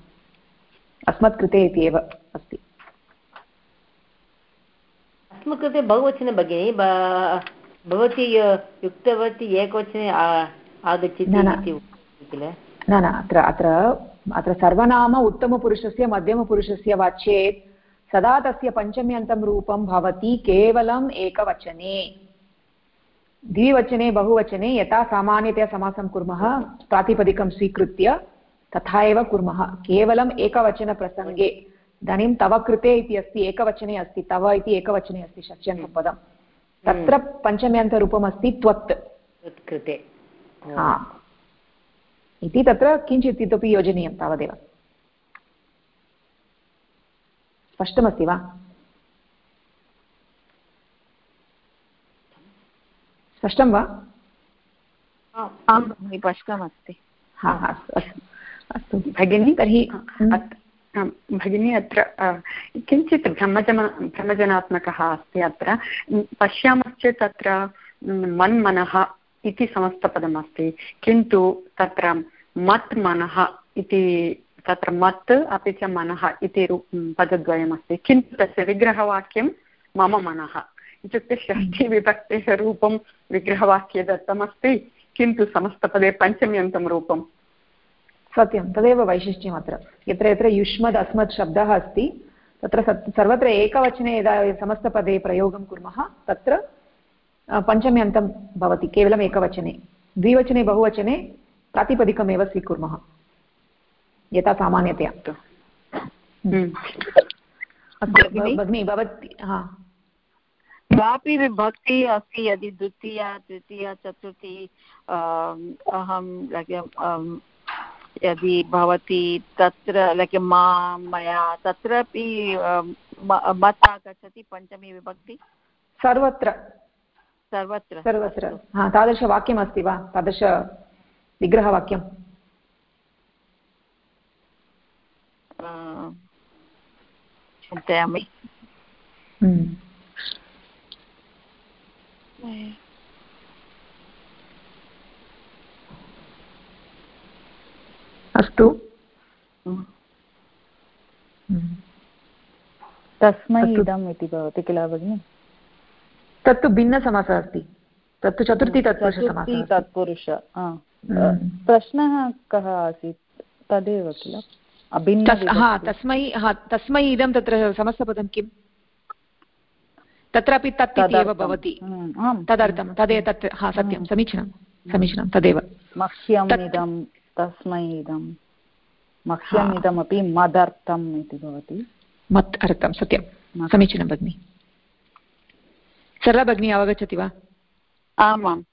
अस्मत् कृते इति एव अस्ति। अस्मत् कृते बहुवचने भगिनि भवती युक्तवती एकवचने आगच्छति किल न न अत्र अत्र अत्र सर्वनाम उत्तमपुरुषस्य मध्यमपुरुषस्य वा चेत् सदा तस्य पञ्चम्यन्तं रूपं भवति केवलम् एकवचने द्विवचने बहुवचने यथा सामान्यतया समासं कुर्मः प्रातिपदिकं स्वीकृत्य तथा एव कुर्मः केवलम् एकवचनप्रसङ्गे इदानीं तव कृते इति अस्ति एकवचने अस्ति तव इति एकवचने अस्ति षष्ट्यन्तं पदं तत्र पञ्चम्यन्तरूपम् अस्ति त्वत् कृते हा। इति तत्र किञ्चित् इतोपि योजनीयं तावदेव। स्पष्टमस्ति वा? स्पष्टं वा? आं स्पष्टमस्ति। हा अस्तु अस्तु। अस्तु। भगिनी तर्हि भगिनी अत्र किञ्चित् भ्रमजम भ्रमजनात्मकः अस्ति अत्र। पश्यामश्चेत् तत्र मन्मनः इति समस्तपदमस्ति किन्तु तत्र मत् मनः इति तत्र मत् अपि च मनः इति पदद्वयमस्ति। किन्तु तस्य विग्रहवाक्यं मम मनः। इत्युक्ते षष्ठीविभक्तेः रूपं विग्रहवाक्ये दत्तमस्ति। किन्तु समस्तपदे पञ्चम्यन्तं रूपं सत्यं तदेव वैशिष्ट्यम् अत्र। यत्र यत्र युष्मद् अस्मत् शब्दः अस्ति तत्र सर्वत्र एकवचने यदा समस्तपदे प्रयोगं कुर्मः तत्र पञ्चम्यन्तं भवति केवलम् एकवचने। द्विवचने बहुवचने प्रातिपदिकमेव स्वीकुर्मः। यथा सामान्यतया। हम्म। अस्तु भगिनि। भवती हा। कापि विभक्ति अस्ति यदि द्वितीया तृतीया चतुर्थी अहं यदि भवति तत्र लैक् मा मया तत्रापि मत् आगच्छति पञ्चमी विभक्ति? सर्वत्र। सर्वत्र। सर्वत्र। हा तादृशवाक्यमस्ति वा? तादृश विग्रहवाक्यं चिन्तयामि। अस्तु। तस्मै इदम् इति भवति किल भगिनि? तत्तु भिन्नसमासः अस्ति। तत्तु चतुर्थी तत्पुरुषसमासः तत्पुरुष प्रश्नः कः आसीत्? तदेव किल? हा तस्मै हा तस्मै इदं तत्र समस्तपदं किम्? तत्रापि तत् इति एव भवति। तदर्थं तदे तत् हा सत्यं समीचीनं समीचीनं तदेव। मह्यम् इदं तस्मै इदं। मह्यम् इदमपि मदर्थम् इति भवति। मत् अर्थं सत्यं समीचीनं भगिनि। सरला भगिनी अवगच्छति वा? आमाम्।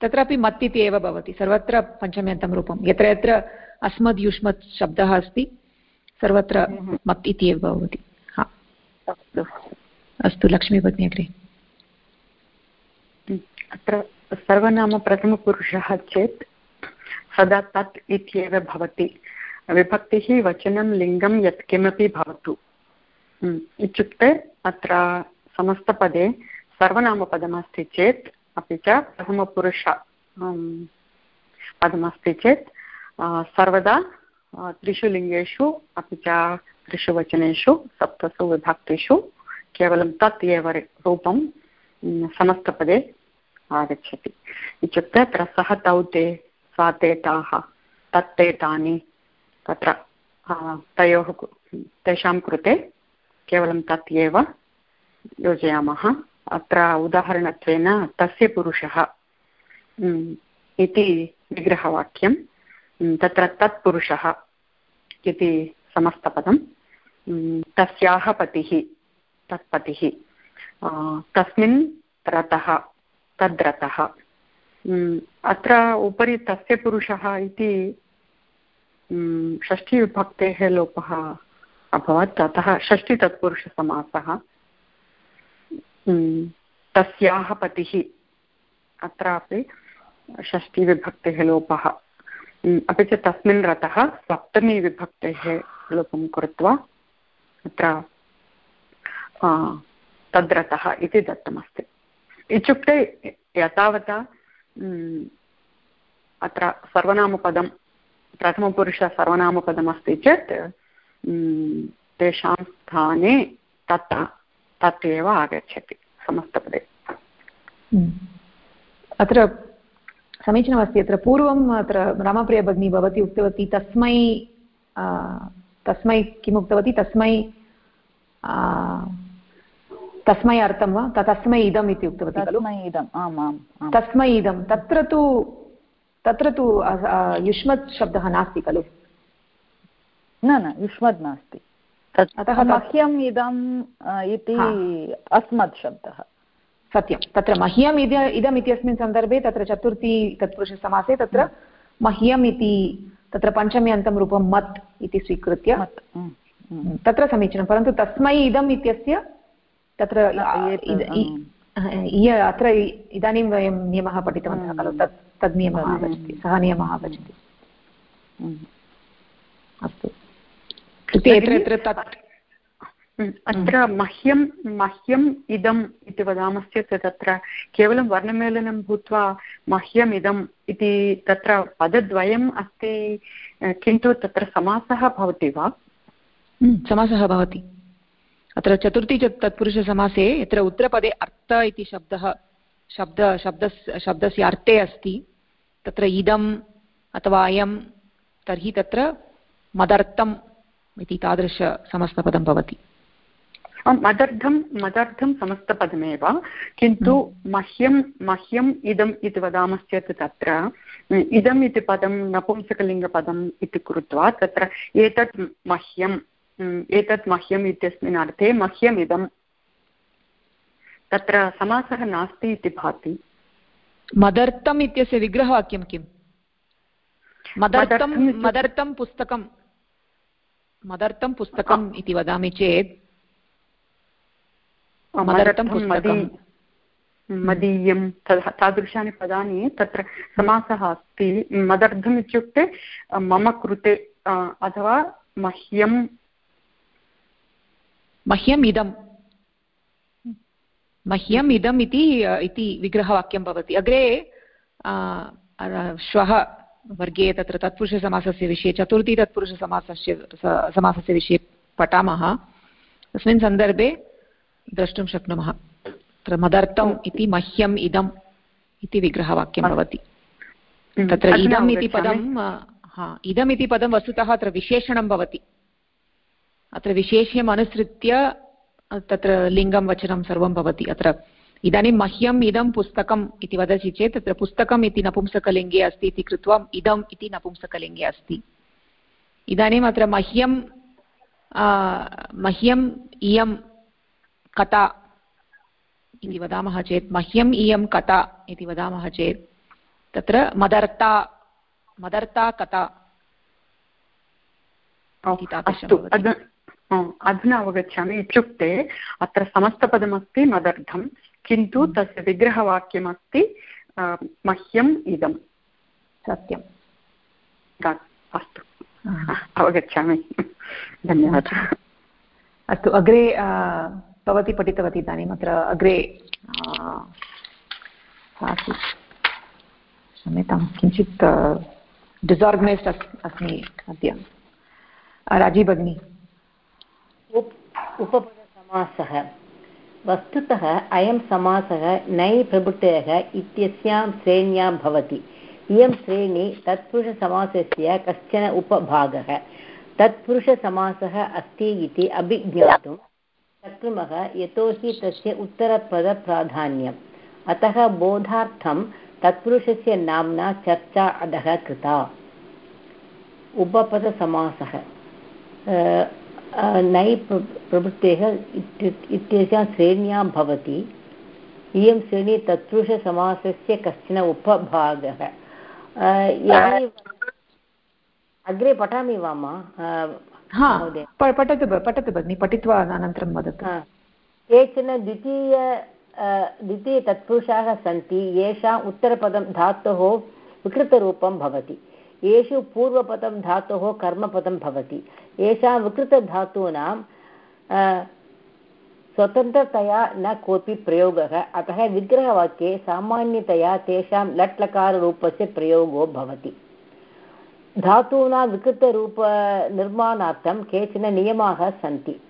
तत्रापि मत् इति एव भवति। सर्वत्र पञ्चम्यन्तं रूपं। यत्र यत्र अस्मद् युष्मत् शब्दः अस्ति सर्वत्र मत् इति एव भवति। हा। अस्तु। अस्तु लक्ष्मी अग्रे। अत्र सर्वनामप्रथमपुरुषः चेत् सदा तत् इत्येव भवति। विभक्तिः वचनं लिङ्गं यत्किमपि भवतु। इत्युक्ते अत्र समस्तपदे सर्वनामपदमस्ति चेत् अपि च प्रथमपुरुष पदमस्ति चेत् सर्वदा त्रिषु लिङ्गेषु अपि च त्रिषु वचनेषु, सप्तसु विभक्तिषु केवलं तत् एव रूपं समस्तपदे आगच्छति। इत्युक्ते अत्र सः तौ ते स्वातेताः तत्ते तानि तत्र तयोः तेषां कृते केवलं तत् एव योजयामः। अत्र उदाहरणत्वेन तस्य पुरुषः इति विग्रहवाक्यं तत्र तत्पुरुषः इति समस्तपदं तस्याः पतिः, तत्पतिः तस्मिन् रथः, तद्रथः अत्र उपरि तस्य पुरुषः इति षष्ठीविभक्तेः लोपः अभवत्, अतः षष्ठीतत्पुरुषसमासः। तस्याः पतिः अत्रापि षष्ठीविभक्तेः लोपः। अपि च तस्मिन् रथः सप्तमीविभक्तेः लोपं कृत्वा अत्र तद्रथः इति दत्तमस्ति। इत्युक्ते यथावता अत्र सर्वनामपदं प्रथमपुरुषसर्वनामपदमस्ति चेत् तेषां स्थाने तत् तत् एव आगच्छति समस्तपदे अत्र समीचीनमस्ति अत्र पूर्वम् अत्र रामप्रियभगिनी भवती उक्तवती तस्मै तस्मै किम् उक्तवती तस्मै तस्मै अर्थं वा? तस्मै इदम् इति उक्तवती खलु? इदम् आम् आम् तस्मै इदं तत्र तु तत्र तु युष्मत् शब्दः नास्ति खलु? न न युष्मद् नास्ति। अतः मह्यम् इदम् इति अस्मत् शब्दः। सत्यं। तत्र मह्यम् इद इदम् इत्यस्मिन् सन्दर्भे तत्र चतुर्थी तत्पुरुषसमासे तत्र मह्यम् इति तत्र पञ्चम्यन्तं रूपं मत् इति स्वीकृत्य तत्र समीचीनं। परन्तु तस्मै इदम् इत्यस्य तत्र अत्र इदानीं वयं नियमः पठितवन्तः खलु तत् तद् नियमः आगच्छति सः नियमः आगच्छति। अस्तु। तत् अत्र मह्यं मह्यम् इदम् इति वदामश्चेत् तत्र केवलं वर्णमेलनं भूत्वा मह्यमिदम् इति तत्र पदद्वयम् अस्ति किन्तु तत्र समासः भवति वा? समासः भवति। अत्र चतुर्थी तत्पुरुषसमासे यत्र उत्तरपदे अर्थ इति शब्दः शब्द शब्दस् शब्दस्य अर्थे अस्ति तत्र इदम् अथवा अयं तर्हि तत्र मदर्थम् इति तादृशसमस्तपदं भवति। मदर्थं मदर्थं समस्तपदमेव किन्तु मह्यं मह्यम् इदम् इति वदामश्चेत् तत्र इदम् इति पदं नपुंसकलिङ्गपदम् इति कृत्वा तत्र एतत् मह्यम् एतत् मह्यम् इत्यस्मिन् अर्थे मह्यमिदं तत्र समासः नास्ति इति भाति। मदर्थम् इत्यस्य विग्रहवाक्यं किम् मदर्थं मदर्थं पुस्तकं। मदर्थं पुस्तकम् इति वदामि चेत्। मदर्थं पुस्तकं मदीयं तादृशानि पदानि तत्र समासः अस्ति। मदर्थम् इत्युक्ते मम कृते अथवा मह्यं मह्यम् इदं मह्यम् इदम् इति इति विग्रहवाक्यं भवति। अग्रे श्वः वर्गे तत्र तत्पुरुषसमासस्य विषये चतुर्थी तत्पुरुषसमासस्य समासस्य विषये पठामः। तस्मिन् सन्दर्भे द्रष्टुं शक्नुमः। तत्र मदर्थम् इति मह्यम् इदम् इति विग्रहवाक्यं भवति। तत्र इदम् इति पदं हा इदम् इति पदं वस्तुतः अत्र विशेषणं भवति। अत्र विशेष्यम् अनुसृत्य तत्र लिङ्गं वचनं सर्वं भवति। अत्र इदानीं मह्यम् इदं पुस्तकम् इति वदति चेत् तत्र पुस्तकम् इति नपुंसकलिङ्गे अस्ति इति कृत्वा इदम् इति नपुंसकलिङ्गे अस्ति। इदानीम् अत्र मह्यं मह्यम् इयं कथा इति वदामः चेत् मह्यम् इयं कथा इति वदामः चेत् तत्र मदर्ता मदर्ता कथा अधुना अवगच्छामि इत्युक्ते अत्र समस्तपदमस्ति मदर्थं किन्तु तस्य विग्रहवाक्यमस्ति मह्यम् इदं सत्यं। अस्तु। अवगच्छामि। धन्यवादः। अस्तु अग्रे भवती पठितवती इदानीम् अत्र अग्रे क्षम्यतां किञ्चित् डिसार्गनैस्ड् अस्मि अद्य। राज़ी भगिनी उपपदसमासः। वस्तुतः अयं समासः नै प्रभृतयः इत्यस्यां श्रेण्यां भवति। इयं श्रेणी तत्पुरुषसमासस्य कश्चन उपभागः। तत्पुरुषसमासः अस्ति इति अभिज्ञातुं शक्नुमः यतोहि तस्य उत्तरपदप्राधान्यम्। अतः बोधार्थं तत्पुरुषस्य नाम्ना चर्चा अधः कृता। उपपदसमासः। नै प्रवृत्तेः इत्यस्यां श्रेण्यां भवति। इयं श्रेणी तत्पुरुषसमासस्य कश्चन उपभागः। अग्रे पठामि वा मा? पठतु पठतु भगिनि पठित्वा अनन्तरं वदतु। केचन द्वितीय द्वितीयतत्पुरुषाः सन्ति येषाम् उत्तरपदं धातोः विकृतरूपं भवति। येषु पूर्वपदं धातोः कर्मपदं भवति। येषां विकृतधातूनां स्वतन्त्रतया न कोऽपि प्रयोगः। अतः विग्रहवाक्ये सामान्यतया तेषां लट्लकाररूपस्य प्रयोगो भवति। धातूनां विकृतरूपनिर्माणार्थं केचन नियमाः सन्ति।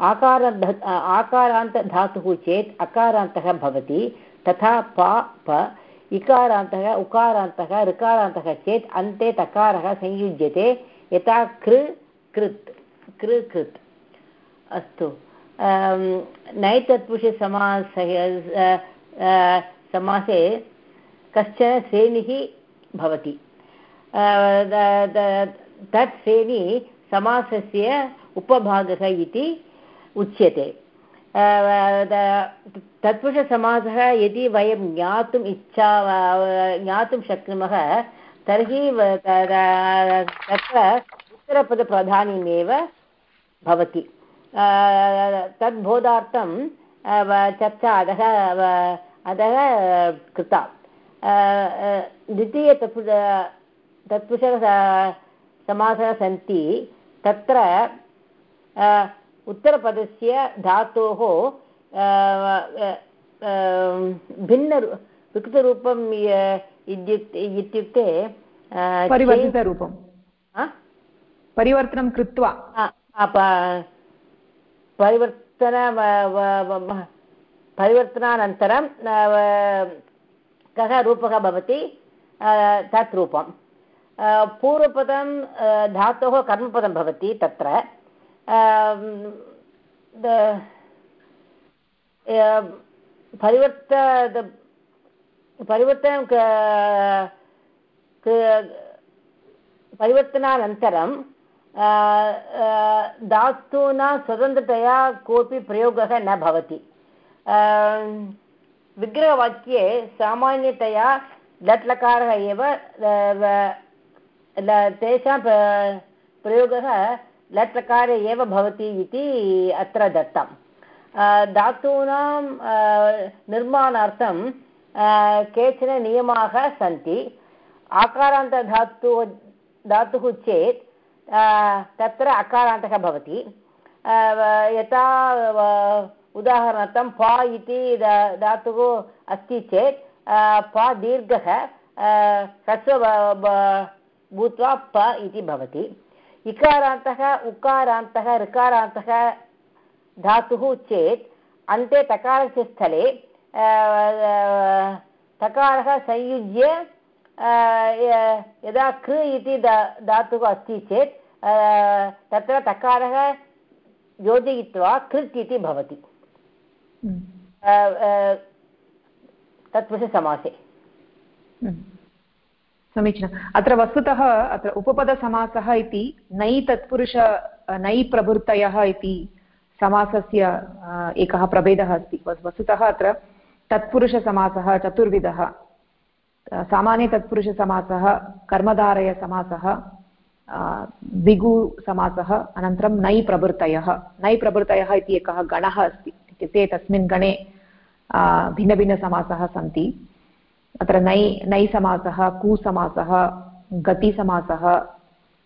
आकार आकारान्तधातुः चेत् अकारान्तः भवति। तथा पा, प इकारान्तः, उकारान्तः, ऋकारान्तः चेत् अन्ते तकारः संयुज्यते, यथा कृ, कृत् कृ, कृत्। अस्तु। नैतत्पुरुषसमास समासे कश्चन श्रेणिः भवति। तत् श्रेणी समासस्य उपभागः इति उच्यते। तत्पुरुषसमासः यदि वयं ज्ञातुम् इच्छा, ज्ञातुं शक्नुमः, तर्हि तत्र उत्तरपदप्राधान्यमेव भवति. तद्बोधार्थं चर्चा अधः अधः कृता. द्वितीयतत्पुरुष तत्पुरुषः समासः सन्ति, तत्र उत्तरपदस्य धातोः भिन्न विकृतरूपं इत्युक्ते इत्युक्ते परिवर्तितरूपं परिवर्तनं कृत्वा परिवर्तन परिवर्तनानन्तरं कः रूपः भवति तत् रूपं पूर्वपदं धातोः कर्मपदं भवति तत्र परिवर्त परिवर्तनं परिवर्तनानन्तरं धातूना स्वतन्त्रतया कोऽपि प्रयोगः न भवति विग्रहवाक्ये सामान्यतया लट्लकारः एव तेषां प्रयोगः लट्लकारे एव भवति इति अत्र दत्तं। धातूनां निर्माणार्थं केचन नियमाः सन्ति। आकारान्तधातु, धातुः चेत् तत्र अकारान्तः भवति। यथा उदाहरणार्थं प इति धातुः अस्ति चेत् प दीर्घः ह्रस्व भूत्वा प इति भवति। इकारान्तः उकारान्तः ऋकारान्तः धातुः चेत् अन्ते तकारस्य स्थले तकारः संयुज्य यदा कृ इति धातुः अस्ति चेत् तत्र तकारः योजयित्वा कृत् इति भवति हम्म। तत्पुरुषसमासे हम्म। समीचीनम् अत्र वस्तुतः अत्र उपपदसमासः इति नै तत्पुरुष नै प्रभृतयः इति समासस्य एकः प्रभेदः अस्ति। वस्तुतः अत्र तत्पुरुषसमासः, चतुर्विधः। सामान्यतत्पुरुषसमासः कर्मधारयसमासः द्विगुसमासः, अनन्तरं नै प्रभृतयः। नै प्रभृतयः इति एकः गणः अस्ति। इत्युक्ते तस्मिन् गणे भिन्नभिन्नसमासः सन्ति। अत्र नै नै समासः कुसमासः, गतिसमासः,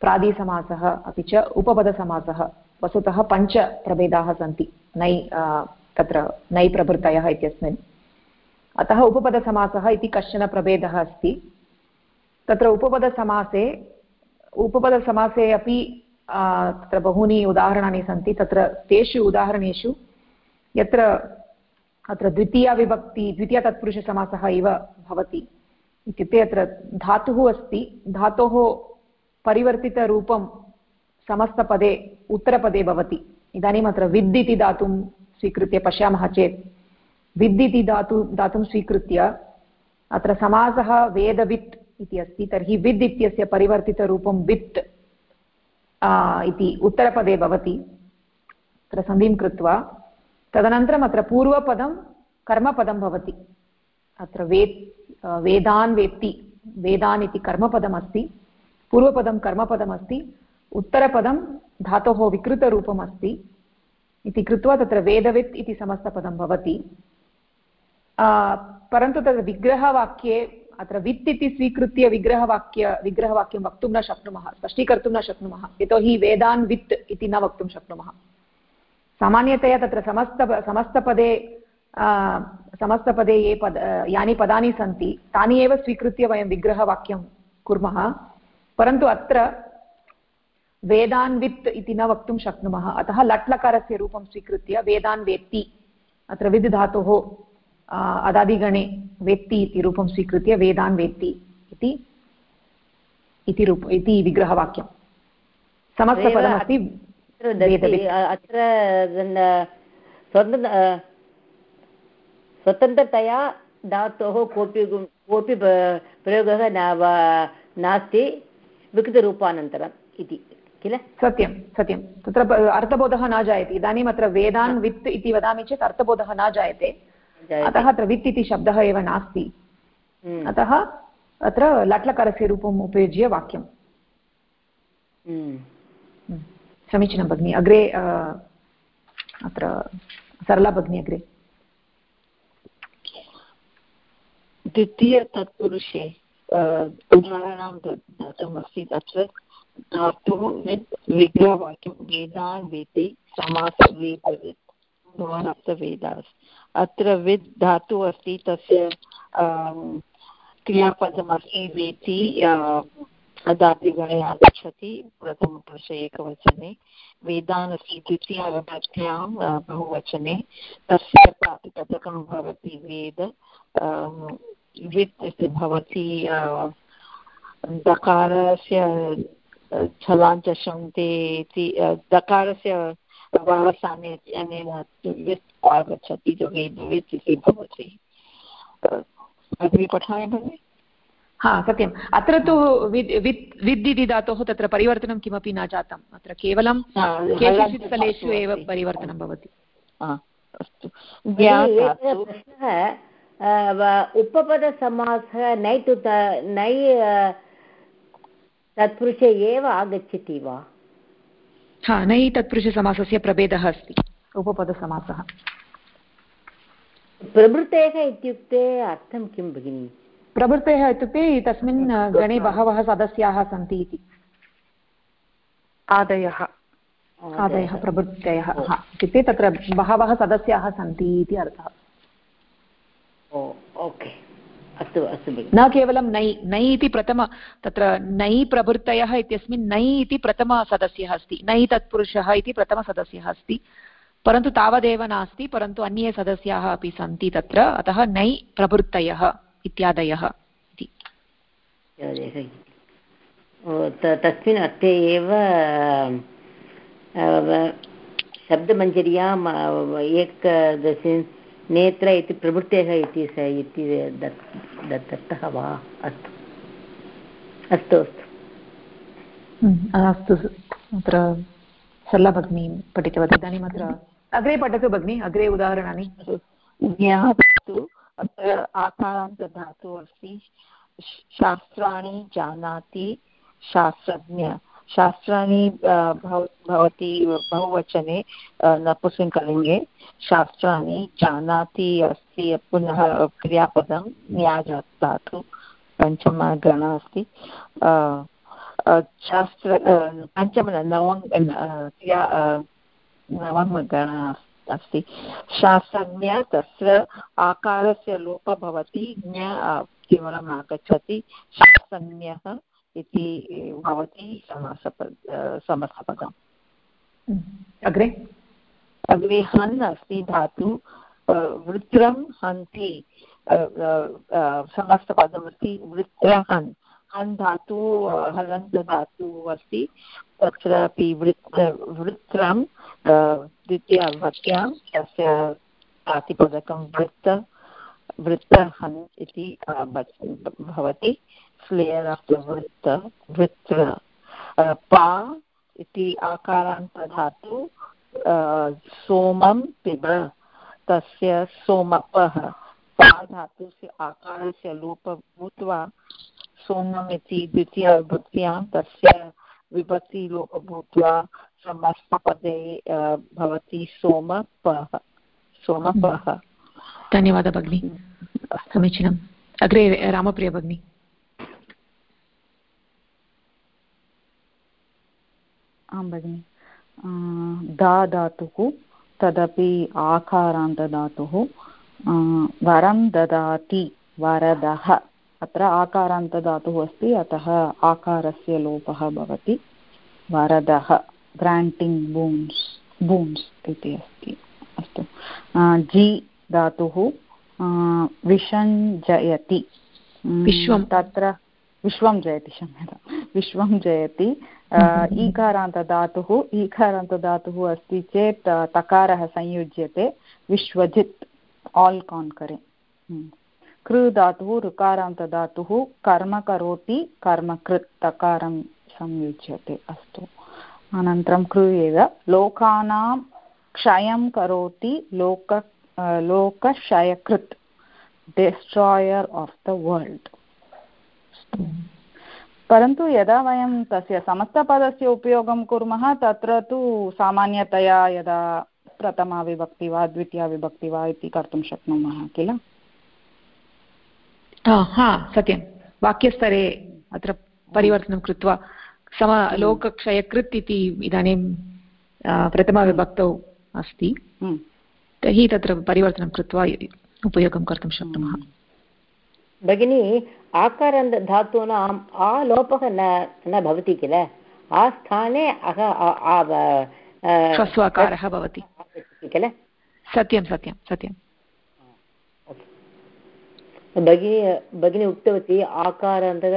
प्रादिसमासः, अपि च उपपदसमासः वस्तुतः पञ्चप्रभेदाः सन्ति, नै तत्र नै प्रभृतयः इत्यस्मिन्। अतः उपपदसमासः इति कश्चन प्रभेदः अस्ति। तत्र उपपदसमासे उपपदसमासे अपि तत्र बहूनि उदाहरणानि सन्ति। तत्र तेषु उदाहरणेषु यत्र, अत्र द्वितीयाविभक्ति, द्वितीयतत्पुरुषसमासः इव भवति इत्युक्ते अत्र धातुः अस्ति धातोः परिवर्तितरूपं समस्तपदे उत्तरपदे भवति इदानीम् अत्र विद् इति धातुं स्वीकृत्य पश्यामः चेत् विद् इति धातु धातुं स्वीकृत्य अत्र समासः वेदवित् इति अस्ति तर्हि विद् इत्यस्य परिवर्तितरूपं वित् इति उत्तरपदे भवति अत्र सन्धिं कृत्वा तदनन्तरम् अत्र पूर्वपदं कर्मपदं भवति अत्र वे वेदान् वेत्ति, वेदान् इति कर्मपदमस्ति, पूर्वपदं कर्मपदमस्ति, उत्तरपदं धातोः विकृतरूपम् अस्ति इति कृत्वा तत्र वेदवित् इति समस्तपदं भवति। परन्तु तद् विग्रहवाक्ये, अत्र वित् इति स्वीकृत्य विग्रहवाक्य, विग्रहवाक्यं वक्तुं न शक्नुमः, स्पष्टीकर्तुं न शक्नुमः, यतोहि वेदान् वित् इति न वक्तुं शक्नुमः। सामान्यतया तत्र समस्त समस्तपदे समस्तपदे ये पद यानि पदानि सन्ति तानि एव स्वीकृत्य वयं विग्रहवाक्यं कुर्मः। परन्तु अत्र वेदान्वित् इति न वक्तुं शक्नुमः। अतः लट्लकारस्य रूपं स्वीकृत्य वेदान् वेत्ति अत्र विद् धातोः अदादिगणे वेत्ति इति रूपं स्वीकृत्य वेदान् वेत्ति इति इति रूप इति विग्रहवाक्यं समस्तपदमस्ति अत्र स्वतन्त्रतया धातोः कोऽपि कोऽपि प्रयोगः न नास्ति विकृतरूपानन्तरम् इति किल? सत्यं सत्यं। तत्र अर्थबोधः न जायते। इदानीम् अत्र वेदान् वित् इति वदामि चेत् अर्थबोधः न जायते। अतः अत्र वित् इति शब्दः एव नास्ति। हम्म। अतः अत्र लट्लकारस्य रूपम् उपयुज्य वाक्यम्। हम्म। हम्म। समीचीनं भगिनि अग्रे अत्र सरला भगिनी अग्रे। द्वितीयतत्पुरुषे उदाहरणं दत्तमस्ति तत्र, धातुः विग्रहवाक्यं वेदान् वेति समासवेदवित् भवान् वेदास् अत्र विद् धातुः अस्ति, तस्य क्रियापदमस्ति, वेति दादिगणे आगच्छति, प्रथमपुरुषे एकवचने। वेदानस्य द्वितीयविभक्त्यां बहुवचने। तस्य प्रातिपदकं भवति वेद वित् इति भवति दकारस्य छलाञ्चशन्ते इति दकारस्य अवसाने अनेन वित् आगच्छति वेद वित् इति भवति। अग्रे पठामि भगिनि? हा सत्यम्। अत्र तु विद् विद् इति धातोः तत्र परिवर्तनं किमपि न जातम्। अत्र केवलं केषुचित् स्थलेषु एव परिवर्तनं भवति। अस्तु। उपपदसमासः नै तु नै तत्पुरुषे एव आगच्छति वा हा नै तत्पुरुषसमासस्य प्रभेदः अस्ति उपपदसमासः प्रभृतेः इत्युक्ते अर्थं किं भगिनि प्रवृत्तयः इत्युक्ते तस्मिन् गणे बहवः सदस्याः सन्ति इति आदयः आदयः प्रवृत्तयः इत्युक्ते तत्र बहवः सदस्याः सन्ति इति अर्थः ओके अस्तु अस्तु न केवलं नै नै इति प्रथम तत्र नै प्रवृत्तयः इत्यस्मिन् नै इति प्रथमसदस्यः अस्ति। नै तत्पुरुषः इति प्रथमसदस्यः अस्ति। परन्तु तावदेव नास्ति परन्तु अन्ये सदस्याः अपि सन्ति तत्र। अतः नै प्रवृत्तयः इत्यादयः इति। तस्मिन् अर्थे एव शब्दमञ्जर्याम् एक नेत्र इति प्रवृत्तेः इति इति दत्तः वा? अस्तु। अस्तु अस्तु। हम्म, अस्तु अत्र सरला भगिनी पठितवती इदानीम् अत्र अग्रे पठतु भगिनि अग्रे उदाहरणानि। ज्ञातु अत्र आकारान्तधातुः अस्ति शास्त्राणि जानाति शास्त्रज्ञ। शास्त्राणि भवति, बहुवचने नपुंसकलिङ्गे शास्त्राणि जानाति अस्ति, पुनः क्रियापदं न्याजात् पञ्चमगण अस्ति। शास्त्र पञ्चम, नवम क्रिया नवमगण अस्ति। शास्त्रज्ञ तस्य आकारस्य लोपः भवति ज्ञ केवलम् आगच्छति। शास्त्रज्ञः इति भवति समासपद समासपदम् अग्रे? अग्रे हन् अस्ति धातु वृत्रं हन्ति समस्तपदमस्ति वृत्रहन् हन्। धातु हलन्त धातु अस्ति तत्रापि वृत् वृत्रं द्वितीयविभक्त्यां तस्य प्रातिपदकं वृत्त वृत्तहन् इति भवति। फ्लेयर् आफ् द वृत्त वृत्र पा इति आकारान्तधातु सोमं पिब तस्य सोमपः पा धातुस्य आकारस्य लोप भूत्वा सोमम् इति द्वितीयविभक्त्यां तस्य विभक्तिलोप भूत्वा समस्तपदे भवति सोमपः सोमपः। धन्यवादः भगिनि। समीचीनम्। अग्रे रामप्रिया भगिनि आं भगिनि दा धातुः तदपि आकारान्तधातुः वरं ददाति वरदः अत्र आकारान्तधातुः अस्ति अतः आकारस्य लोपः भवति वरदः ग्राण्टिङ्ग् बून्स् बून्स् इति अस्ति अस्तु जि धातुः विषञ्जयति विश्वं तत्र विश्वं जयति क्षम्यतां विश्वं जयति। ईकारान्तधातुः ईकारान्तधातुः अस्ति चेत् तकारः संयुज्यते। विश्वजित् आल् कान्करिङ्ग् कृ धातुः ऋकारान्तधातुः कर्म करोति कर्मकृत् तकारं संयुज्यते। अस्तु। अनन्तरं कृ एव। लोकानां क्षयं करोति लोक लोकक्षयकृत् डिस्ट्रायर् आफ् द वर्ल्ड् परन्तु यदा वयं तस्य समस्तपदस्य उपयोगं कुर्मः तत्र तु सामान्यतया यदा प्रथमा विभक्ति वा द्वितीया विभक्ति वा इति कर्तुं शक्नुमः किल? हा सत्यं। वाक्यस्तरे अत्र परिवर्तनं कृत्वा सम लोकक्षयकृत् इति इदानीं प्रथमविभक्तौ अस्ति। तर्हि तत्र परिवर्तनं कृत्वा उपयोगं कर्तुं शक्नुमः। भगिनी आकारान्त धातूनाम् आलोपः न न भवति किल? आस्थाने अह ह्रस्वाकारः भवति। किल? सत्यं सत्यं सत्यं। भगिनी भगिनी उक्तवती आकारान्तः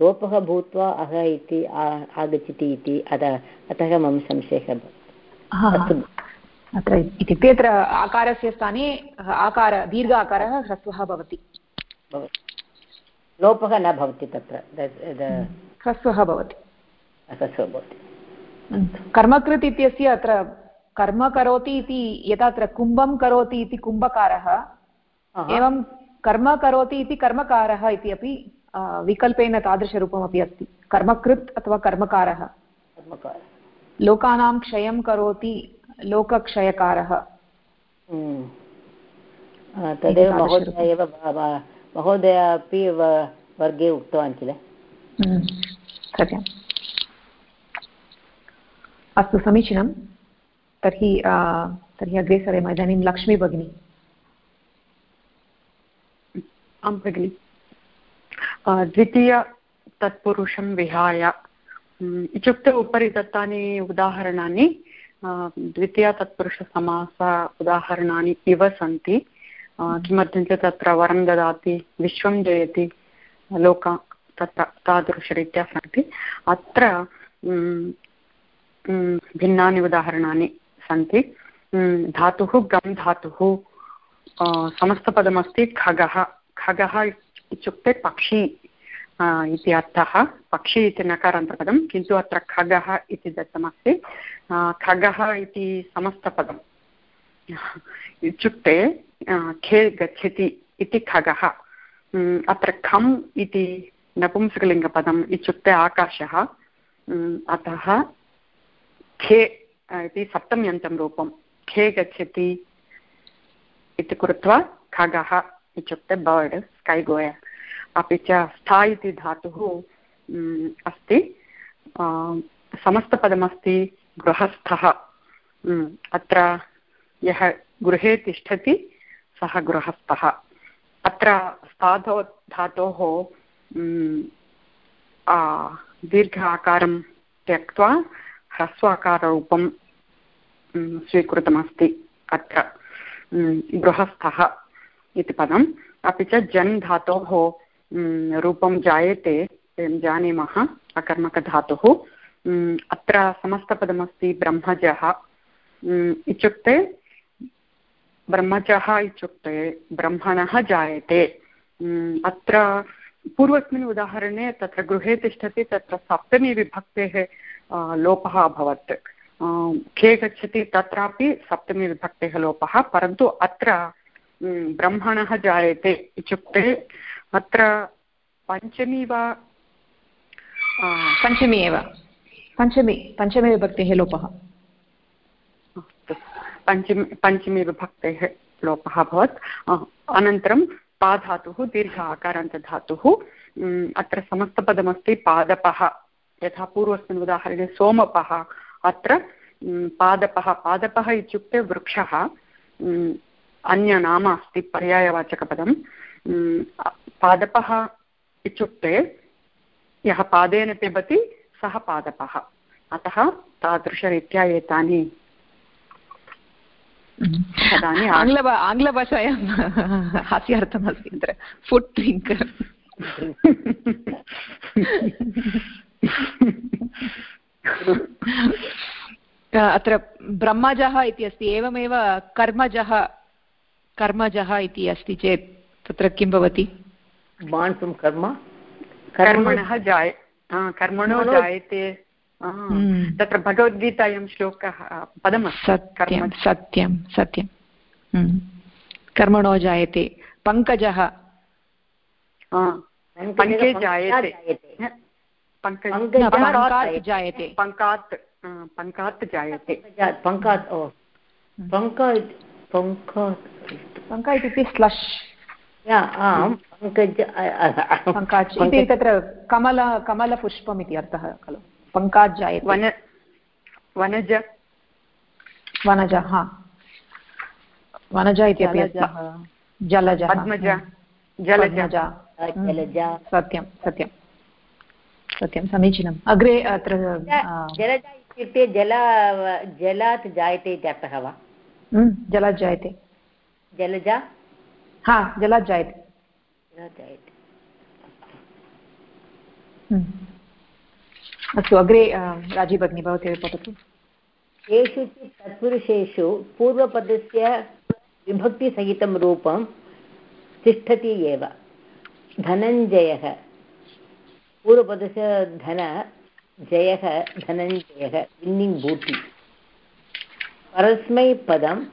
लोपः भूत्वा अह इति आगच्छति इति अतः अतः मम संशयः अत्र इत्युक्ते अत्र आकारस्य स्थाने आकार दीर्घ आकारः ह्रस्वः भवति। लोपः न भवति तत्र। ह्रस्वः भवति। ह्रस्वः भवति। कर्मकृत् इत्यस्य अत्र कर्म करोति इति यथा अत्र कुम्भं करोति इति कुम्भकारः एवं कर्म करोति इति कर्मकारः इति अपि विकल्पेन तादृशरूपमपि अस्ति। कर्मकृत् अथवा कर्मकारः। लोकानां क्षयं करोति लोकक्षयकारः। हम्म। तदेव महोदय एव महोदय अपि वर्गे उक्तवान् किल? हम्म। सत्यम् अस्तु समीचीनं. तर्हि तर्हि अग्रे सरेम. इदानीं लक्ष्मी भगिनी. आं भगिनि. द्वितीयतत्पुरुषं विहाय. इत्युक्ते उपरि दत्तानि उदाहरणानि. द्वितीयतत्पुरुषसमास उदाहरणानि इव सन्ति. किमर्थं चेत् तत्र वरं ददाति, विश्वं जयति, लोक तत्र तादृशरीत्या सन्ति। अत्र भिन्नानि उदाहरणानि सन्ति। धातुः गम् धातुः समस्तपदमस्ति खगः। खगः इत्युक्ते पक्षी इति अर्थः। पक्षी इति नकारान्तपदं, किन्तु अत्र खगः इति दत्तमस्ति। खगः इति समस्तपदम्। इत्युक्ते खे गच्छति इति खगः। अत्र खम् इति नपुंसकलिङ्गपदम् इत्युक्ते आकाशः। अतः खे इति सप्तम्यन्तं रूपं। खे गच्छति इति कृत्वा खगः इत्युक्ते बर्ड् स्कै गोयर् अपि च स्था इति धातुः अस्ति। समस्तपदमस्ति गृहस्थः। अत्र यः गृहे तिष्ठति, सः गृहस्थः। अत्र स्थाधो धातोः दीर्घ आकारं त्यक्त्वा ह्रस्वाकाररूपं स्वीकृतमस्ति अत्र गृहस्थः इति पदम्। अपि च जन् धातोः रूपं जायते वयं जानीमः अकर्मकधातुः। अत्र समस्तपदमस्ति ब्रह्मजः। इत्युक्ते ब्रह्मजः इत्युक्ते ब्रह्मणः जायते। अत्र पूर्वस्मिन् उदाहरणे तत्र गृहे तिष्ठति तत्र सप्तमी विभक्तेः लोपः अभवत्। के गच्छति तत्रापि सप्तमी विभक्तेः लोपः परन्तु अत्र ब्रह्मणः जायते इत्युक्ते अत्र पञ्चमी वा पञ्चमी एव। पञ्चमी पञ्चमी विभक्तेः लोपः। पञ्चमी पञ्चमी विभक्तेः लोपः अभवत्। अनन्तरं पाधातुः, दीर्घ आकारान्तधातुः अत्र समस्तपदमस्ति पादपः। यथा पूर्वस्मिन् उदाहरणे सोमपः, अत्र पादपः। पादपः इत्युक्ते वृक्षः। अन्यनाम अस्ति पर्यायवाचकपदं पादपः इत्युक्ते, यः पादेन पिबति, सः पादपः। अतः तादृशरीत्या एतानि आङ्ग्ल आङ्ग्लभाषायां हास्यार्थमस्ति अत्र फुट् ड्रिङ्कर् अत्र ब्रह्मजः इति अस्ति एवमेव कर्मजः कर्मजः इति अस्ति चेत् तत्र किं भवति माण्सुं कर्म कर्मणः जाय कर्मणो जायते। तत्र भगवद्गीतायां श्लोकः पदमस्ति सत्यं सत्यं सत्यं। हम्म। कर्मणो जायते पङ्कजः। पङ्के जायते। पङ्कात् जायते। पङ्कात् पङ्कात् जायते। पङ्कात् पङ्कात् पङ्का इत्युक्ते स्लश् पङ्कज तत्र कमल कमलपुष्पम् इति अर्थः खलु। पङ्कात् जायते वन वनज। वनज हा। वनज इति अपि जलज। पद्मज जलज। सत्यं सत्यं। सत्यं समीचीनम्। अग्रे अत्र जलजा इत्युक्ते जल जलात् जायते इति अर्थः वा? जलात् जायते। जलजा? हा जलात् जायते। जलात् जायते। अस्तु, अग्रे राज़ी भगिनी भवती पठतु। केषुचित् तत्पुरुषेषु पूर्वपदस्य विभक्तिसहितं रूपं तिष्ठति एव। धनञ्जयः। पूर्वपदस्य धन, जयः, धनञ्जयः विन्निङ्ग् भूति परस्मैपदं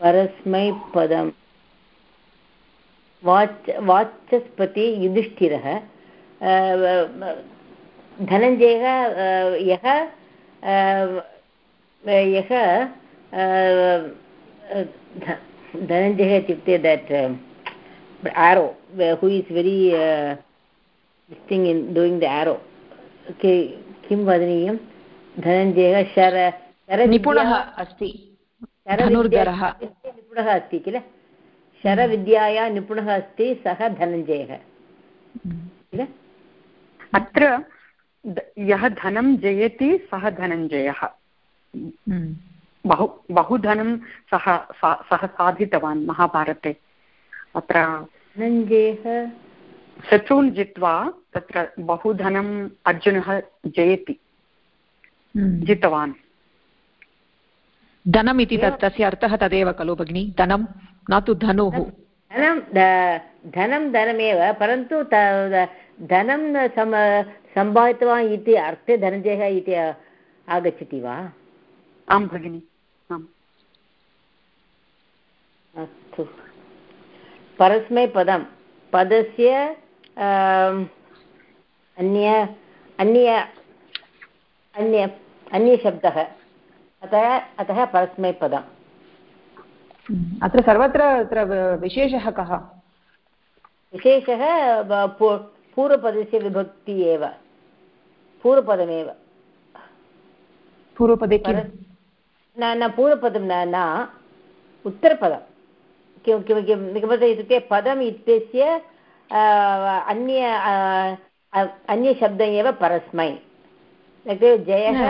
परस्मैपदं वाच वाचस्पति युधिष्ठिरः। धनञ्जयः यः यः धनञ्जयः इत्युक्ते that arrow who is very thing in doing the arrow किं वदनीयं? धनञ्जयः शर निपुणः अस्ति। निपुणः अस्ति किल? शरविद्याया निपुणः अस्ति सः धनञ्जयः। किल? अत्र यः धनं जयति सः धनञ्जयः हम्म। बहु बहु धनं सः सः साधितवान् महाभारते। अत्र धनञ्जयः। शत्रून् जित्वा तत्र बहु धनम् अर्जुनः जयति। हम्म। जितवान्। धनम् इति तत् तस्य अर्थः तदेव खलु भगिनि। धनं न तु धनुः। धनं धनं धनमेव परन्तु धनं सम सम्भावितवान् इति अर्थे धनञ्जयः इति आगच्छति वा? आं भगिनि आम्। अस्तु। परस्मैपदं पदस्य अन्य अन्य अन्य अन्यशब्दः। अतः अतः परस्मैपदम् अत्र सर्वत्र अत्र विशेषः कः? विशेषः पूर्वपदस्य विभक्ति एव। पूर्वपदमेव। पूर्वपदे न न पूर्वपदं न न। उत्तरपदं। किं किं किं किमर्थम् इत्युक्ते पदम् इत्यस्य अन्य अन्यशब्दः एव परस्मै। जयः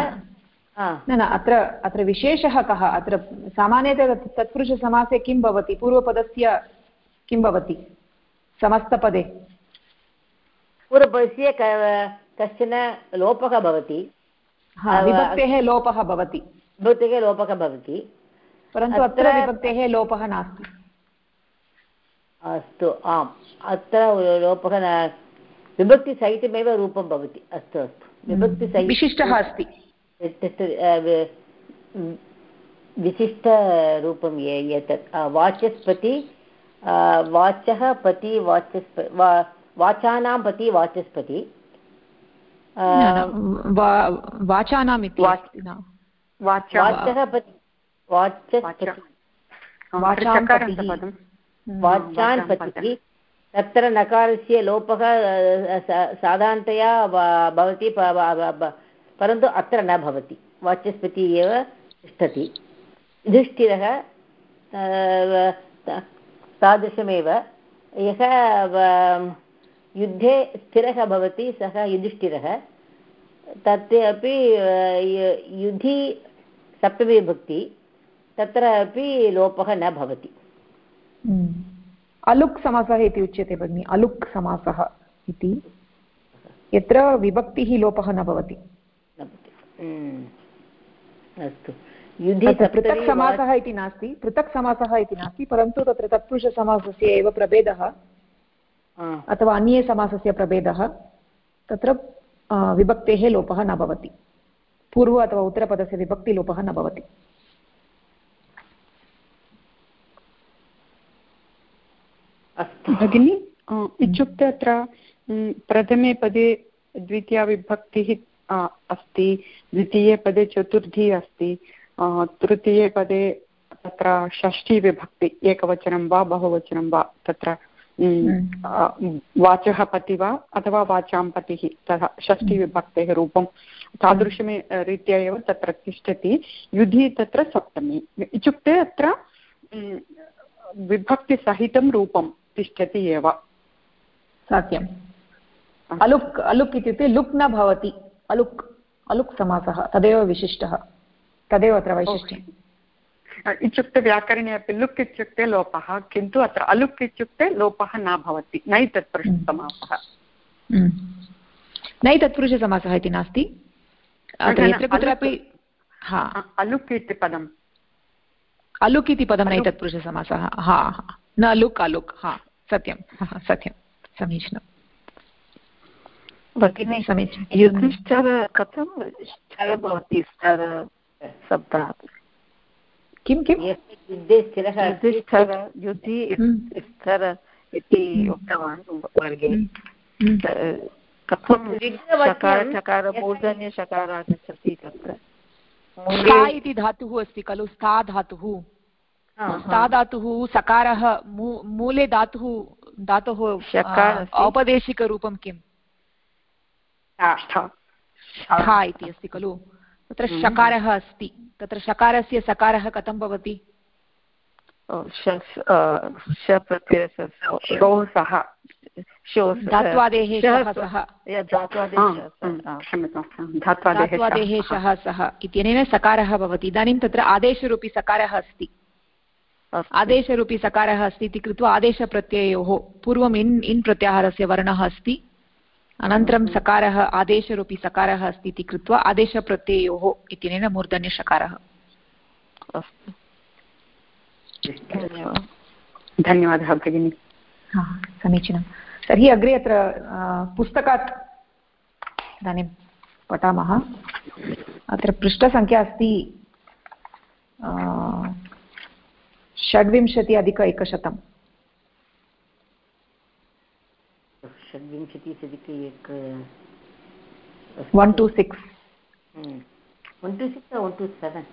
न न अत्र अत्र विशेषः कः? अत्र सामान्यतया तत्पुरुषसमासे किं भवति? पूर्वपदस्य किं भवति? समस्तपदे। पूर्वपदस्य कश्चन लोपः भवति। विभक्तेः लोपः भवति। विभक्तेः लोपः भवति। परन्तु अत्र विभक्तेः लोपः नास्ति। अस्तु आम्। अत्र लोपः न विभक्तिसहितमेव रूपं भवति। अस्तु अस्तु। विभक्तिसहितं विशिष्टः अस्ति। विशिष्टरूपं एतत्। वाचस्पति वाचः पति वाचस्प वाचानां पति वाचस्पति। वाचानाम् इति वाचः पति वाचान् पतिः। तत्र नकारस्य लोपः साधारणतया भवति परन्तु अत्र न भवति। वाचस्पतिः एव तिष्ठति। युधिष्ठिरः तादृशमेव। यः युद्धे स्थिरः भवति सः युधिष्ठिरः। तत् अपि युधि सप्तमीविभक्ति तत्र अपि लोपः न भवति। हम्म। अलुक् समासः इति उच्यते भगिनि अलुक् समासः इति। यत्र विभक्तिः लोपः न भवति। हम्म। अस्तु। पृथक् समासः इति नास्ति पृथक् समासः इति नास्ति परन्तु तत्र तत्पुरुषसमासस्य एव प्रभेदः। अथवा अन्ये समासस्य प्रभेदः तत्र विभक्तेः लोपः न भवति। पूर्व अथवा उत्तरपदस्य विभक्तिलोपः न भवति। भगिनि इत्युक्ते अत्र प्रथमे पदे द्वितीया विभक्तिः अस्ति द्वितीये पदे चतुर्थी अस्ति तृतीये पदे तत्र षष्ठीविभक्ति एकवचनं वा बहुवचनं वा तत्र वाचः पति वा अथवा वाचां पतिः तथा षष्ठीविभक्तेः रूपं तादृशमे रीत्या एव तत्र तिष्ठति। युधि तत्र सप्तमी। इत्युक्ते अत्र विभक्तिसहितं रूपं तिष्ठति एव। सत्यम्। अलुक् अलुक् इत्युक्ते लुक् न भवति। अलुक् अलुक् समासः तदेव विशिष्टः। तदेव अत्र वैशिष्ट्यम्। इत्युक्ते व्याकरणे अपि लुक् इत्युक्ते लोपः किन्तु अत्र अलुक् इत्युक्ते लोपः न भवति नै तत्पुरुषसमासः हम्म। नै तत्पुरुषसमासः इति नास्ति? यत्र कुत्रापि अलुक् इति पदम्। अलुक् इति पदं नै तत्पुरुषसमासः हा न लुक् अलुक्। हा सत्यं। सत्यं। समीचीनं। भगिनी समीचीनं। युधिष्ठर कथं भवति स्तर शब्दात्? किं किं? युधिष्ठर इति उक्तवान् वर्गे कथं? चकार चकार मूर्धन्यशकार आगच्छति तत्र? स्था इति धातुः अस्ति खलु स्था धातुः। स्था धातुः सकारः मूले धातुः धातुः औपदेशिकरूपं किम्? स्था इति अस्ति खलु। तत्र हम्म। शकारः अस्ति। तत्र शकारस्य सकारः कथं भवति? धात्वादेः धात्वादेः शः सः इत्यनेन सकारः भवति। इदानीं तत्र आदेशरूपी सकारः अस्ति। आदेशरूपी सकारः अस्ति इति कृत्वा आदेशप्रत्ययोः पूर्वम् इन् इन् प्रत्याहारस्य वर्णः अस्ति। अनन्तरं सकारः आदेशरूपी सकारः अस्ति इति कृत्वा आदेशप्रत्ययोः इत्यनेन मूर्धन्यषकारः अस्तु धन्यवादः भगिनि। समीचीनं। तर्हि अग्रे अत्र पुस्तकात् इदानीं पठामः। अत्र पृष्ठसङ्ख्या अस्ति षड्विंशति अधिक एकशतम्। षड्विंशतिः एक one two six one two six one two seven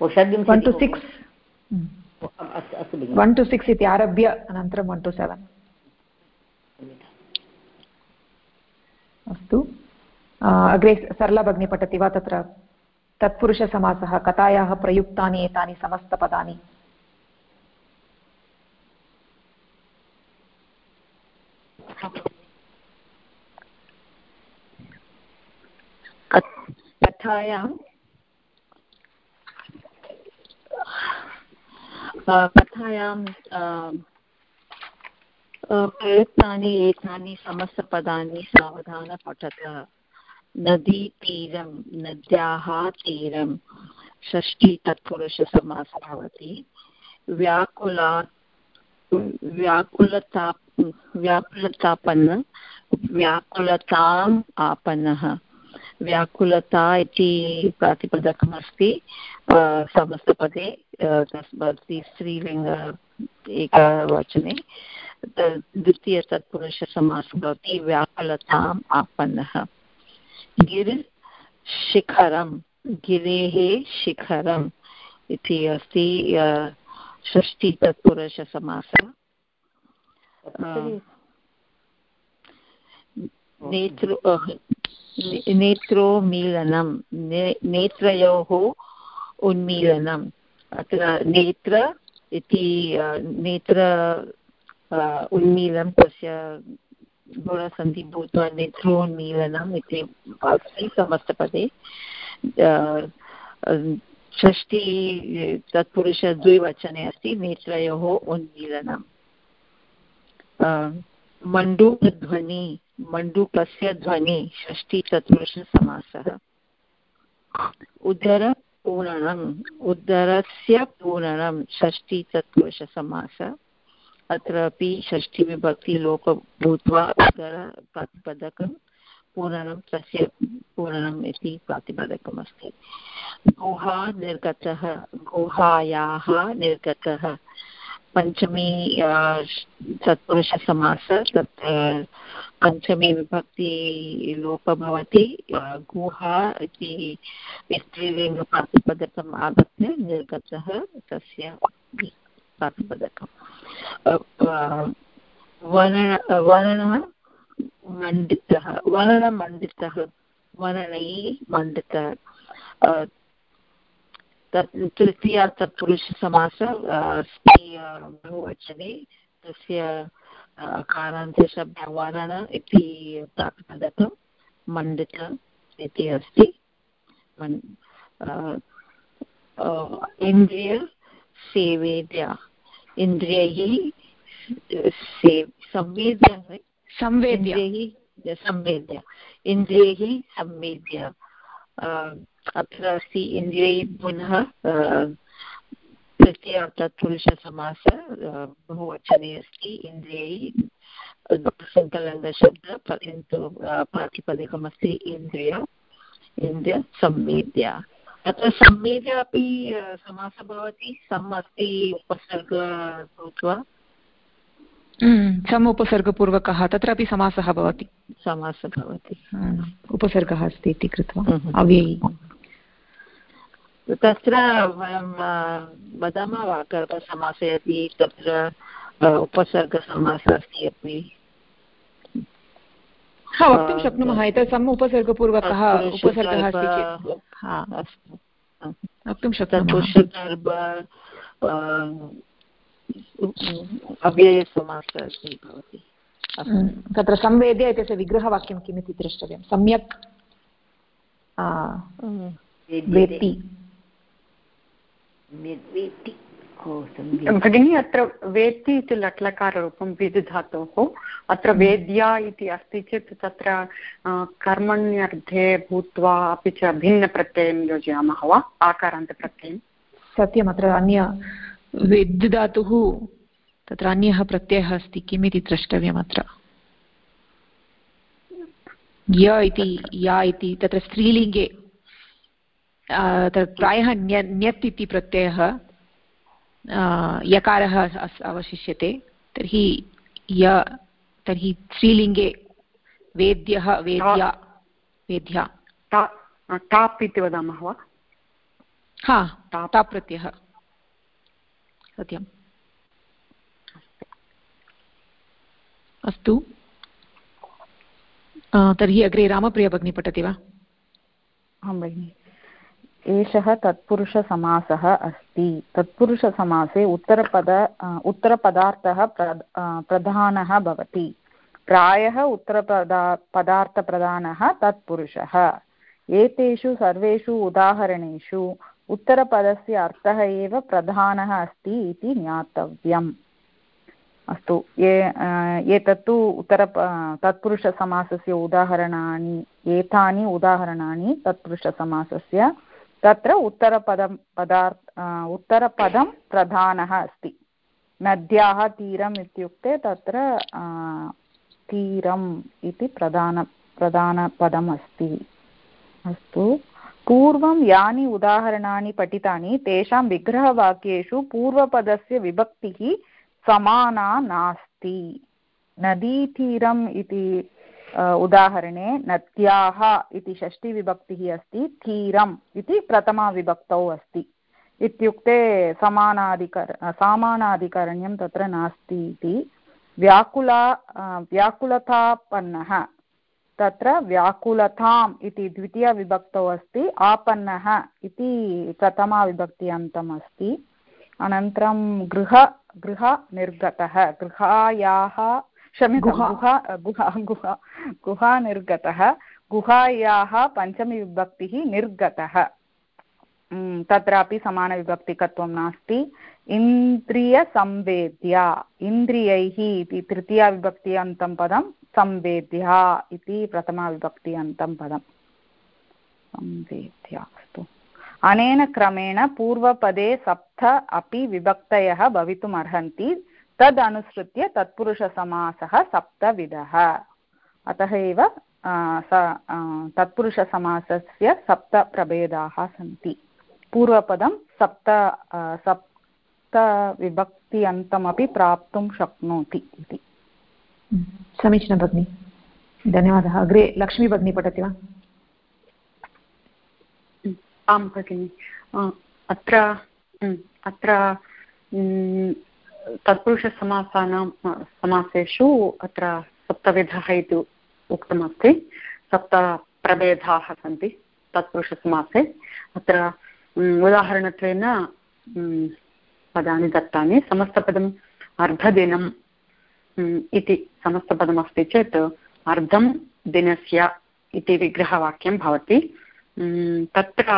oh षड्विंशति one two six one two six इति आरभ्य अनन्तरं वन् टु सेवेन् अस्तु. अग्रे सरला भगिनी पठति वा तत्र? तत्पुरुषसमासः कथायाः प्रयुक्तानि एतानि समस्तपदानि? कथायां? प्रयुक्तानि एतानि समस्तपदानि सावधान पठत नदीतीरं नद्याः तीरं षष्ठी तत्पुरुषसमासः भवति व्याकुलात् व्याकुलता व्याकुलतापन्न व्याकुलताम् आपन्नः व्याकुलता इति प्रातिपदकमस्ति। समस्तपदे तस्मात् स्त्रीलिङ्ग एकवचने। द्वितीयतत्पुरुषसमासः भवति व्याकुलताम् आपन्नः गिरिशिखरं गिरेः शिखरम् इति अस्ति षष्टितत्पुरुषसमासः नेत्रो नेत्रोमीलनं नेत्रयोः उन्मीलनम्। अत्र नेत्र इति नेत्र उन्मीलं तस्य गुणसन्धि भूत्वा नेत्रोन्मीलनम् इति अस्ति समस्तपदे। षष्टि तत्पुरुष द्विवचने अस्ति नेत्रयोः उन्मीलनम्। मण्डूकध्वनि मण्डूकस्य ध्वनि षष्टि चतुर्षसमासः उदरपूरणम्, उदरस्य पूरणं षष्टि चतुर्षसमासः अत्रापि षष्ठिविभक्तिलोप भूत्वा उदर प्रातिपदकं पूरणं, तस्य पूरणम् इति प्रातिपदकमस्ति। गुहा निर्गतः, गुहायाः निर्गतः। पञ्चमी तत्पुरुषसमास तत् पञ्चमी विभक्ति लोप भवति गुहा इति स्त्रीलिङ्गप्रातिपदकम् आगत्य निर्गतः तस्य प्रातिपदकं वर्ण, वर्णः मण्डितः वर्णमण्डितः वर्णैः मण्डितः। तत् तृतीया तत्पुरुषसमास बहुवचने तस्य अकारान्तशब्दवर्ण इति प्रातिपदकं मण्डित इति अस्ति। इन्द्रियैः संवेद्य। संवेद्य संवेद्य। इन्द्रियैः संवेद्य। अत्र अस्ति इन्द्रियैः पुनः तृतीय तत्पुरुषसमास बहुवचने अस्ति इन्द्रियैः सङ्कलनशब्द किन्तु प्रातिपदिकमस्ति इन्द्रिय इन्द्रिय संवेद्य। अत्र संवेद्य अपि समासः भवति सम् अस्ति उपसर्ग भूत्वा सम् उपसर्गपूर्वकः तत्रापि समासः भवति। समासः भवति। उपसर्गः अस्ति इति कृत्वा अव्ययी। तत्र वयं वदामः वा गर्भसमासे अपि तत्र उपसर्गसमासः अस्ति अपि। हा वक्तुं शक्नुमः एतत् सम् उपसर्गपूर्वकः उपसर्गः अस्ति चेत्। वक्तुं शक्नुमः। अव्ययसमासः अस्ति। भवति तत्र संवेद्य इत्यस्य विग्रहवाक्यं किम् इति द्रष्टव्यं? सम्यक् वेत्ति। भगिनी अत्र वेत्ति इति लट्लकाररूपं विधिधातोः अत्र वेद्या इति अस्ति चेत् तत्र कर्मण्यर्थे भूत्वा अपि च भिन्नप्रत्ययं योजयामः वा? आकारान्तप्रत्ययं सत्यम् अत्र अन्य वेद् धातुः तत्र अन्यः प्रत्ययः अस्ति किम् इति द्रष्टव्यम् अत्र? य इति या इति तत्र स्त्रीलिङ्गे प्रायः न्य ण्यत् इति प्रत्ययः यकारः अवशिष्यते। तर्हि य तर्हि स्त्रीलिङ्गे वेद्यः वेद्या वेद्या। टाप् इति वदामः वा? हा टाप् प्रत्ययः। सत्यम्। अस्तु। तर्हि अग्रे रामप्रिया भगिनी पठति वा? आं भगिनि। एषः तत्पुरुषसमासः अस्ति। तत्पुरुषसमासे उत्तरपद उत्तरपदार्थः प्रधानः भवति। प्रायः उत्तरपदा, पदार्थप्रधानः तत्पुरुषः। एतेषु सर्वेषु उदाहरणेषु उत्तरपदस्य अर्थः एव प्रधानः अस्ति इति ज्ञातव्यम्। अस्तु, ये एतत्तु उत्तर तत्पुरुषसमासस्य उदाहरणानि, एतानि उदाहरणानि तत्पुरुषसमासस्य तत्र उत्तरपदं पदार्थ उत्तरपदं प्रधानः अस्ति। नद्याः तीरम् इत्युक्ते तत्र तीरम् इति प्रधान, प्रधानपदम् अस्ति। अस्तु। पूर्वं यानि उदाहरणानि पठितानि, तेषां विग्रहवाक्येषु पूर्वपदस्य विभक्तिः समाना नास्ति। नदीतीरम् इति उदाहरणे, नद्याः इति षष्टिविभक्तिः अस्ति, तीरम् इति प्रथमाविभक्तौ अस्ति। इत्युक्ते समानाधिकर, समानाधिकरण्यं तत्र नास्ति इति। व्याकुला व्याकुलतापन्नः, तत्र व्याकुलताम् इति द्वितीयविभक्तौ अस्ति, आपन्नः इति प्रथमाविभक्ति अन्तम् अस्ति। अनन्तरं गृह गृहनिर्गतः गृहायाः क्षम्यतां गुहा। गुहा गुहा गुहानिर्गतः गुहायाः पञ्चमीविभक्तिः निर्गतः। तत्रापि समानविभक्तिकत्वं नास्ति। इन्द्रियसंवेद्या इन्द्रियैः इति तृतीयाविभक्ति अन्तं पदं संवेद्या इति प्रथमाविभक्ति अन्तं पदं। संवेद्या अस्तु। अनेन क्रमेण पूर्वपदे सप्त अपि विभक्तयः भवितुम् अर्हन्ति तदनुसृत्य तत्पुरुषसमासः सप्तविधः। अतः एव तत्पुरुषसमासस्य सप्तप्रभेदाः सन्ति। पूर्वपदं सप्त सप्तविभक्त्यन्तमपि प्राप्तुं शक्नोति इति। समीचीनं भगिनि। धन्यवादः। अग्रे लक्ष्मी भगिनी पठति वा? आं भगिनि। अत्र अत्र तत्पुरुषसमासानां समासेषु अत्र सप्तविधः इति उक्तमस्ति। सप्तप्रभेदाः सन्ति तत्पुरुषसमासे। अत्र उदाहरणत्वेन पदानि दत्तानि। समस्तपदम् अर्धदिनं इति समस्तपदमस्ति चेत् अर्धं दिनस्य इति विग्रहवाक्यं भवति। तत्र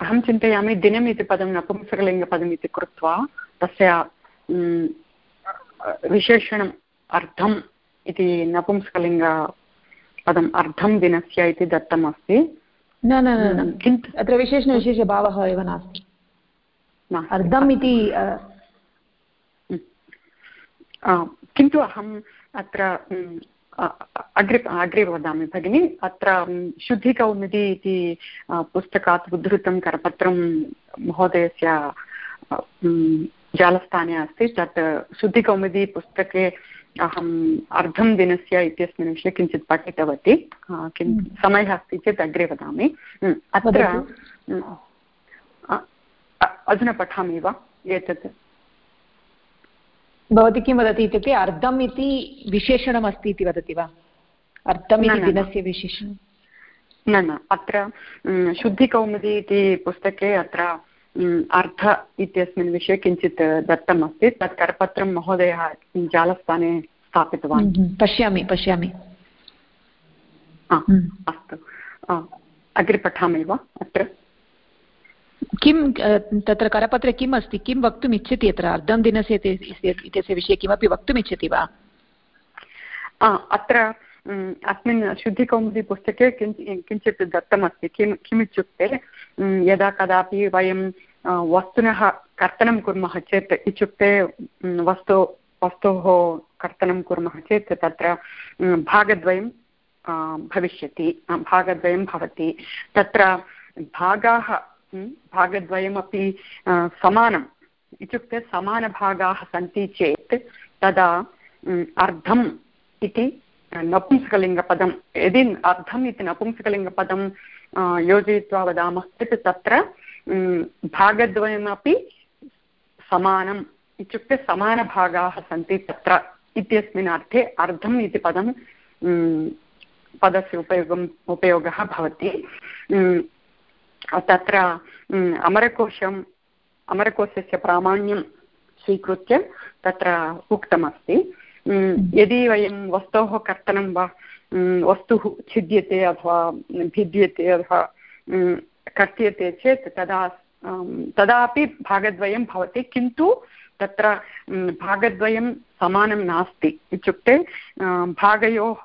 अहं चिन्तयामि दिनम् इति पदं नपुंसकलिङ्गपदम् इति कृत्वा तस्य विशेषणम् अर्धम् इति नपुंसकलिङ्गपदम् अर्धं दिनस्य इति दत्तम् अस्ति न न किन्तु अत्र विशेषणविशेषभावः एव नास्ति। अर्धम् इति किन्तु अहम् अत्र अग्रे अग्रे वदामि भगिनि। अत्र शुद्धिकौमुदी इति पुस्तकात् उद्धृतं करपत्रं महोदयस्य जालस्थाने अस्ति तत् शुद्धिकौमुदी पुस्तके अहम् अर्धं दिनस्य इत्यस्मिन् विषये किञ्चित् पठितवती। किं समयः अस्ति चेत् अग्रे वदामि। अत्र अधुना पठामि वा एतत्? भवती किं वदति इत्युक्ते अर्धम् इति विशेषणमस्ति इति वदति वा? अर्धम् इति दिनस्य विशेषणं न न अत्र शुद्धिकौमुदी इति पुस्तके अत्र अर्थ इत्यस्मिन् विषये किञ्चित् दत्तमस्ति। तत् करपत्रं महोदयः जालस्थाने स्थापितवान्? पश्यामि पश्यामि। अस्तु। अग्रे पठामि वा अत्र? किं तत्र करपत्रे किम् अस्ति? किं वक्तुम् इच्छति अत्र? अर्धं दिनस्य इत्यस्य विषये किमपि वक्तुम् इच्छति वा? अत्र अस्मिन् शुद्धिकौमुदी पुस्तके किञ्चित् दत्तमस्ति किं किमित्युक्ते यदा कदापि वयं वस्तुनः कर्तनं कुर्मः चेत् इत्युक्ते वस्तु वस्तोः कर्तनं कुर्मः चेत् तत्र भागद्वयं भविष्यति भागद्वयं भवति तत्र भागाः भागद्वयमपि समानम् इत्युक्ते समानभागाः सन्ति चेत् तदा अर्धम् इति नपुंसकलिङ्गपदं यदि अर्धम् इति नपुंसकलिङ्गपदं योजयित्वा वदामः चेत् तत्र भागद्वयमपि समानम् इत्युक्ते समानभागाः सन्ति तत्र इत्यस्मिन् अर्थे अर्धम् इति पदं पदस्य उपयोगम्, उपयोगः भवति। तत्र अमरकोशम्, अमरकोशस्य प्रामाण्यं स्वीकृत्य तत्र उक्तमस्ति। यदि वयं वस्तोः कर्तनं वा वस्तुः छिद्यते अथवा भिद्यते अथवा कर्त्यते चेत् तदा तदापि भागद्वयं भवति, किन्तु तत्र भागद्वयं समानं नास्ति इत्युक्ते भागयोः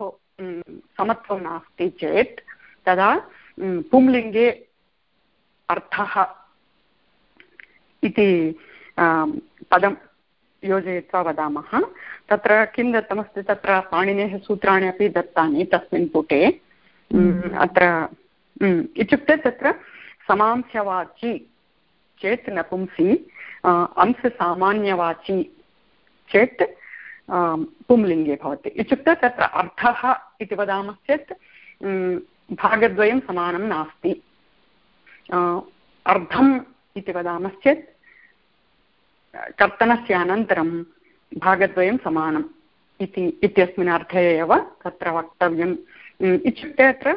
समत्वं नास्ति चेत् तदा पुंलिङ्गे अर्थः इति पदं योजयित्वा वदामः। तत्र किं दत्तमस्ति? तत्र पाणिनेः सूत्राणि अपि दत्तानि तस्मिन् पुटे। अत्र इत्युक्ते तत्र समांस्यवाची चेत् नपुंसि अंशसामान्यवाची चेत् पुंलिङ्गे भवति। इत्युक्ते तत्र अर्थः इति वदामश्चेत् भागद्वयं समानं नास्ति। अर्धम् इति वदामश्चेत् कर्तनस्य अनन्तरं भागद्वयं समानम् इति इत्यस्मिन् अर्थे एव तत्र वक्तव्यम्। इत्युक्ते अत्र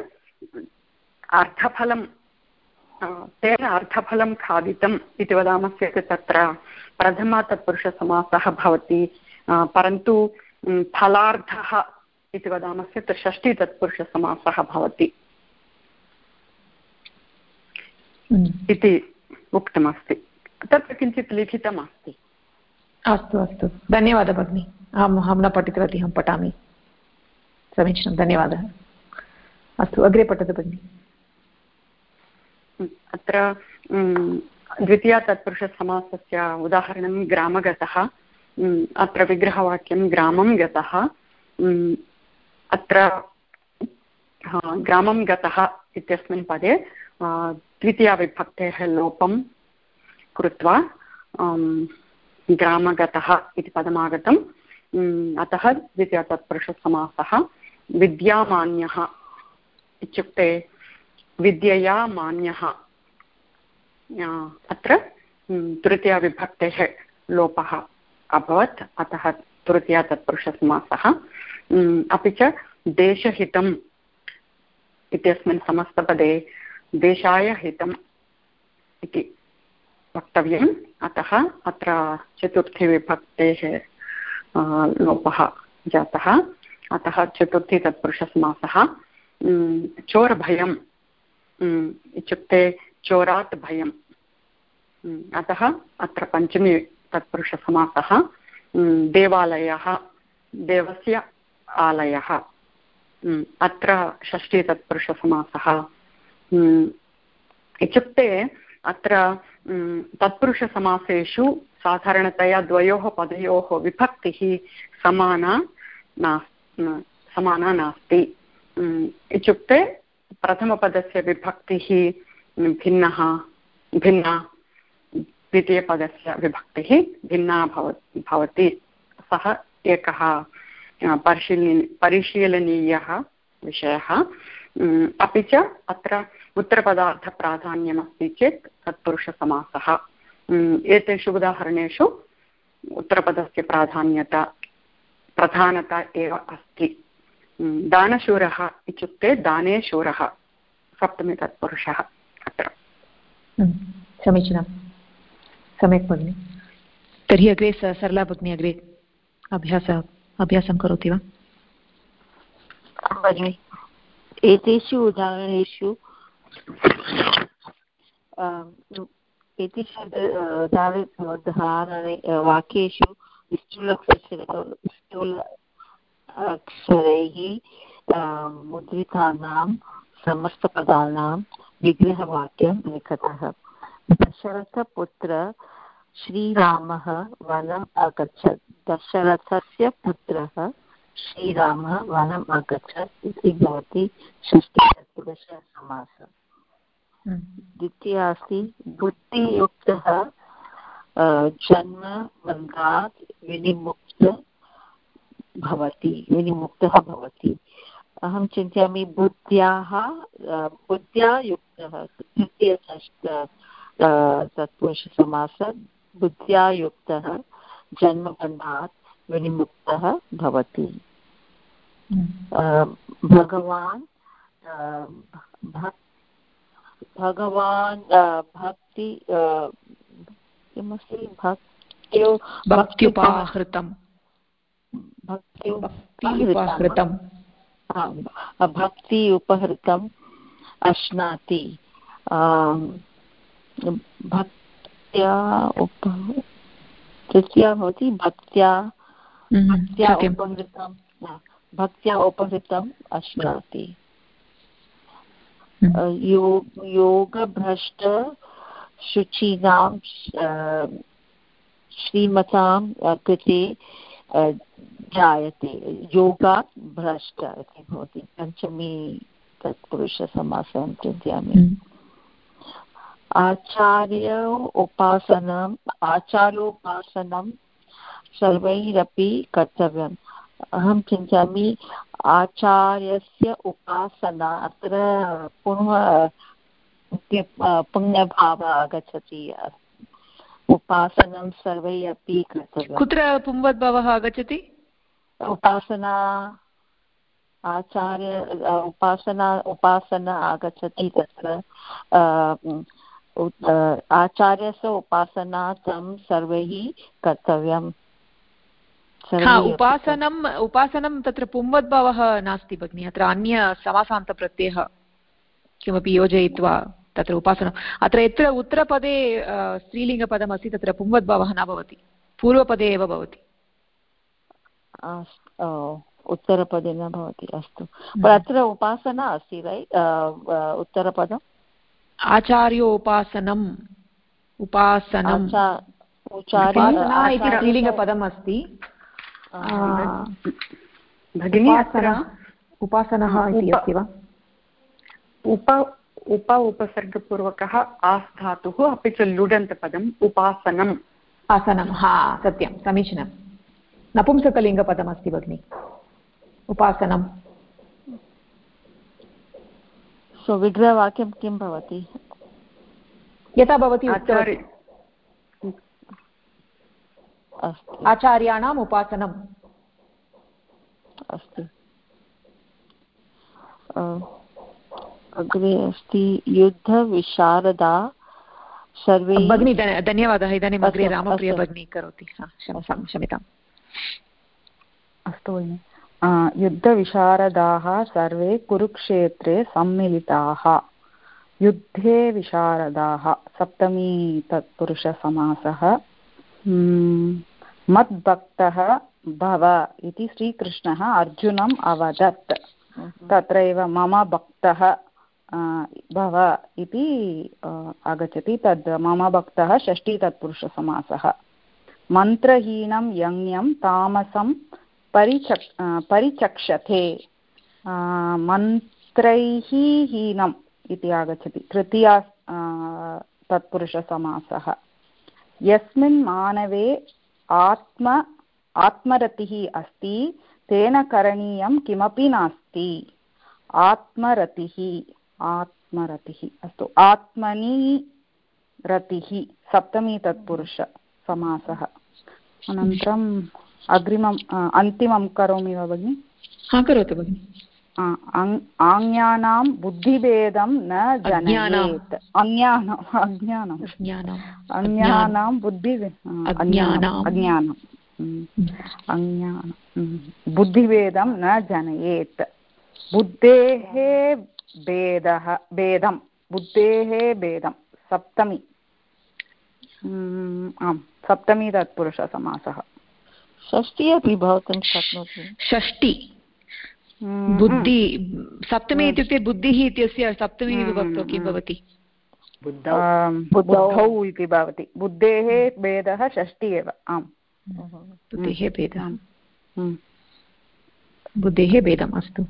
अर्थफलं तेन अर्थफलं खादितम् इति वदामश्चेत् तत्र प्रथमा तत्पुरुषसमासः भवति। परन्तु फलार्थः इति वदामश्चेत् षष्ठी तत्पुरुषसमासः भवति। इति उक्तमस्ति। तत्र किञ्चित् लिखितमस्ति। अस्तु अस्तु। धन्यवादः भगिनि। अहम् अहं न पठितवती अहं पठामि। समीचीनं धन्यवादः। अस्तु अग्रे पठतु भगिनि। अत्र द्वितीया तत्पुरुषसमासस्य उदाहरणं ग्रामगतः। अत्र विग्रहवाक्यं ग्रामं गतः। अत्र ग्रामं गतः इत्यस्मिन् पदे द्वितीयाविभक्तेः लोपं कृत्वा ग्रामगतः इति पदमागतम्. अतः द्वितीयतत्पुरुषसमासः विद्यामान्यः इत्युक्ते विद्यया मान्यः अत्र तृतीयाविभक्तेः लोपः अभवत्, अतः तृतीया तत्पुरुषसमासः अपि च देशहितम् इत्यस्मिन् समस्तपदे देशाय हितम् इति वक्तव्यम्। अतः अत्र चतुर्थी विभक्तेः लोपः जातः। अतः चतुर्थी तत्पुरुषसमासः चोरभयम्। इत्युक्ते चोरात् भयम्। अतः अत्र पञ्चमी तत्पुरुषसमासः देवालयः, देवस्य आलयः। अत्र षष्ठी तत्पुरुषसमासः इत्युक्ते अत्र तत्पुरुषसमासेषु साधारणतया द्वयोः पदयोः विभक्तिः समाना ना, समाना नास्ति। इत्युक्ते प्रथमपदस्य विभक्तिः भिन्नः, भिन्ना, द्वितीयपदस्य विभक्तिः भिन्ना भव भवति। सः एकः परिशीलि परिशीलनीयः विषयः। अपि च अत्र उत्तरपदार्थप्राधान्यमस्ति चेत् तत्पुरुषसमासः। एतेषु उदाहरणेषु उत्तरपदस्य प्राधान्यता प्रधानता एव अस्ति। दानशूरः इत्युक्ते दाने शूरः सप्तमी तत्पुरुषः अत्र। समीचीनं। सम्यक् भगिनि। तर्हि अग्रे सरला भगिनी अग्रे अभ्यासः अभ्यासं करोति वा? भगिनि एतेषु उदाहरणेषु एतेषु उदाहरणे वाक्येषु स्थूल अक्षरैः मुद्रितानां, समस्तपदानां दशरथपुत्र श्रीरामः वनम् अगच्छत् दशरथस्य पुत्रः श्रीरामः वनम् अगच्छत् इति भवति षष्टिचतुर्दशसमासः। द्वितीया अस्ति बुद्धियुक्तः जन्म बन्धात् विनिमुक्त भवति विनिमुक्तः भवति। अहं चिन्तयामि बुद्ध्याः बुद्ध्या युक्तः तृतीयषष्ट तत्पुरुषसमास बुद्ध्या युक्तः जन्मबन्धात् विनिमुक्तः भवति। भगवान् भगवान् भक्ति किमस्ति? भक्त्यो भक्त्युपाहृतं भक्त्युपहृतं भक्ति उपहृतम् अश्नाति। भक्त्या उप तृतीया भवति भक्त्या हम्म, भक्त्या उपहृतं भक्त्या उपहृतम् अश्नाति। योग योगभ्रष्ट शुचीनां श्रीमतां कृते जायते योगात् भ्रष्ट इति भवति पञ्चमी तत्पुरुषसमासं चिन्तयामि। आचार्य उपासनम् आचार्योपासनं सर्वैरपि कर्तव्यम् अहं चिन्तयामि आचार्यस्य उपासना अत्र पुनः पुण्यभावः आगच्छति। उपासनं सर्वैः अपि कर्तव्यं कुत्र पुंवद्भावः आगच्छति? उपासना आचार्य उपासना उपासना आगच्छति तत्र। आचार्यस्य उपासना तं सर्वैः कर्तव्यम्। उपासनम् उपासनं तत्र पुंवद्भावः नास्ति भगिनि अत्र अन्य समासान्तप्रत्ययः किमपि योजयित्वा तत्र उपासनम् अत्र यत्र उत्तरपदे स्त्रीलिङ्गपदमस्ति तत्र पुंवद्भावः न भवति। पूर्वपदे एव भवति। उत्तरपदे न भवति अस्तु। हम्म। अत्र उपासना अस्ति रैट् उत्तरपदम् आचार्योपासनम् उपासनम्। इति स्त्रीलिङ्गपदम् अस्ति भगिनी उपासनः? इति अस्ति वा? उप उप उपसर्गपूर्वकः आस् धातुः अपि च लुडन्तपदम् उपासनम्। आसनं हा सत्यं समीचीनं। नपुंसकलिङ्गपदमस्ति भगिनि। उपासनं सो विग्रहवाक्यं किं भवति? यथा भवती आचार्याणाम् उपासनम्। अस्तु। अग्रे अस्ति युद्धविशारदा सर्वे भगिनी धन्यवादः इदानीम् अग्रे रामप्रिया भगिनी करोति। क्षम्यताम्। अस्तु भगिनि। युद्धविशारदाः सर्वे कुरुक्षेत्रे सम्मिलिताः। युद्धे विशारदाः सप्तमी तत्पुरुषसमासः। मद्भक्तः भव इति श्रीकृष्णः अर्जुनम् अवदत्। तत्रैव मम भक्तः भव इति आगच्छति। तद् मम भक्तः षष्ठी तत्पुरुषसमासः मन्त्रहीनं यज्ञं तामसं परिचक् परिचक्षते। मन्त्रैः हीनम् इति आगच्छति। तृतीया तत्पुरुषसमासः। यस्मिन् मानवे आत्म, आत्मरतिः अस्ति, तेन करणीयं किमपि नास्ति। आत्मरतिः आत्मरतिः, अस्तु, आत्मनि रतिः, सप्तमी तत्पुरुषसमासः अनन्तरम् अग्रिमम् अन्तिमं करोमि वा भगिनि? हा, करोतु भगिनि। आङ्ग्यानां बुद्धिभेदं न जनयेत्। अज्ञानम्। अज्ञानम्। अन्यानां बुद्धि अज्ञानम् अज्ञानम्। अज्ञानं। बुद्धिभेदं न जनयेत्। बुद्धेः भेदः भेदं। बुद्धेः भेदं। सप्तमी। आम् सप्तमी तत्पुरुषसमासः षष्टि अपि भवितुं शक्नोति षष्टि बुद्धि सप्तमी इत्युक्ते बुद्धिः इत्यस्य सप्तमी विभक्तौ किं भवति? बुद्धौ. इति भवति. बुद्धेः भेदः षष्टि एव. आम्. बुद्धेः भेदः. बुद्धेः भेदम् अस्तु.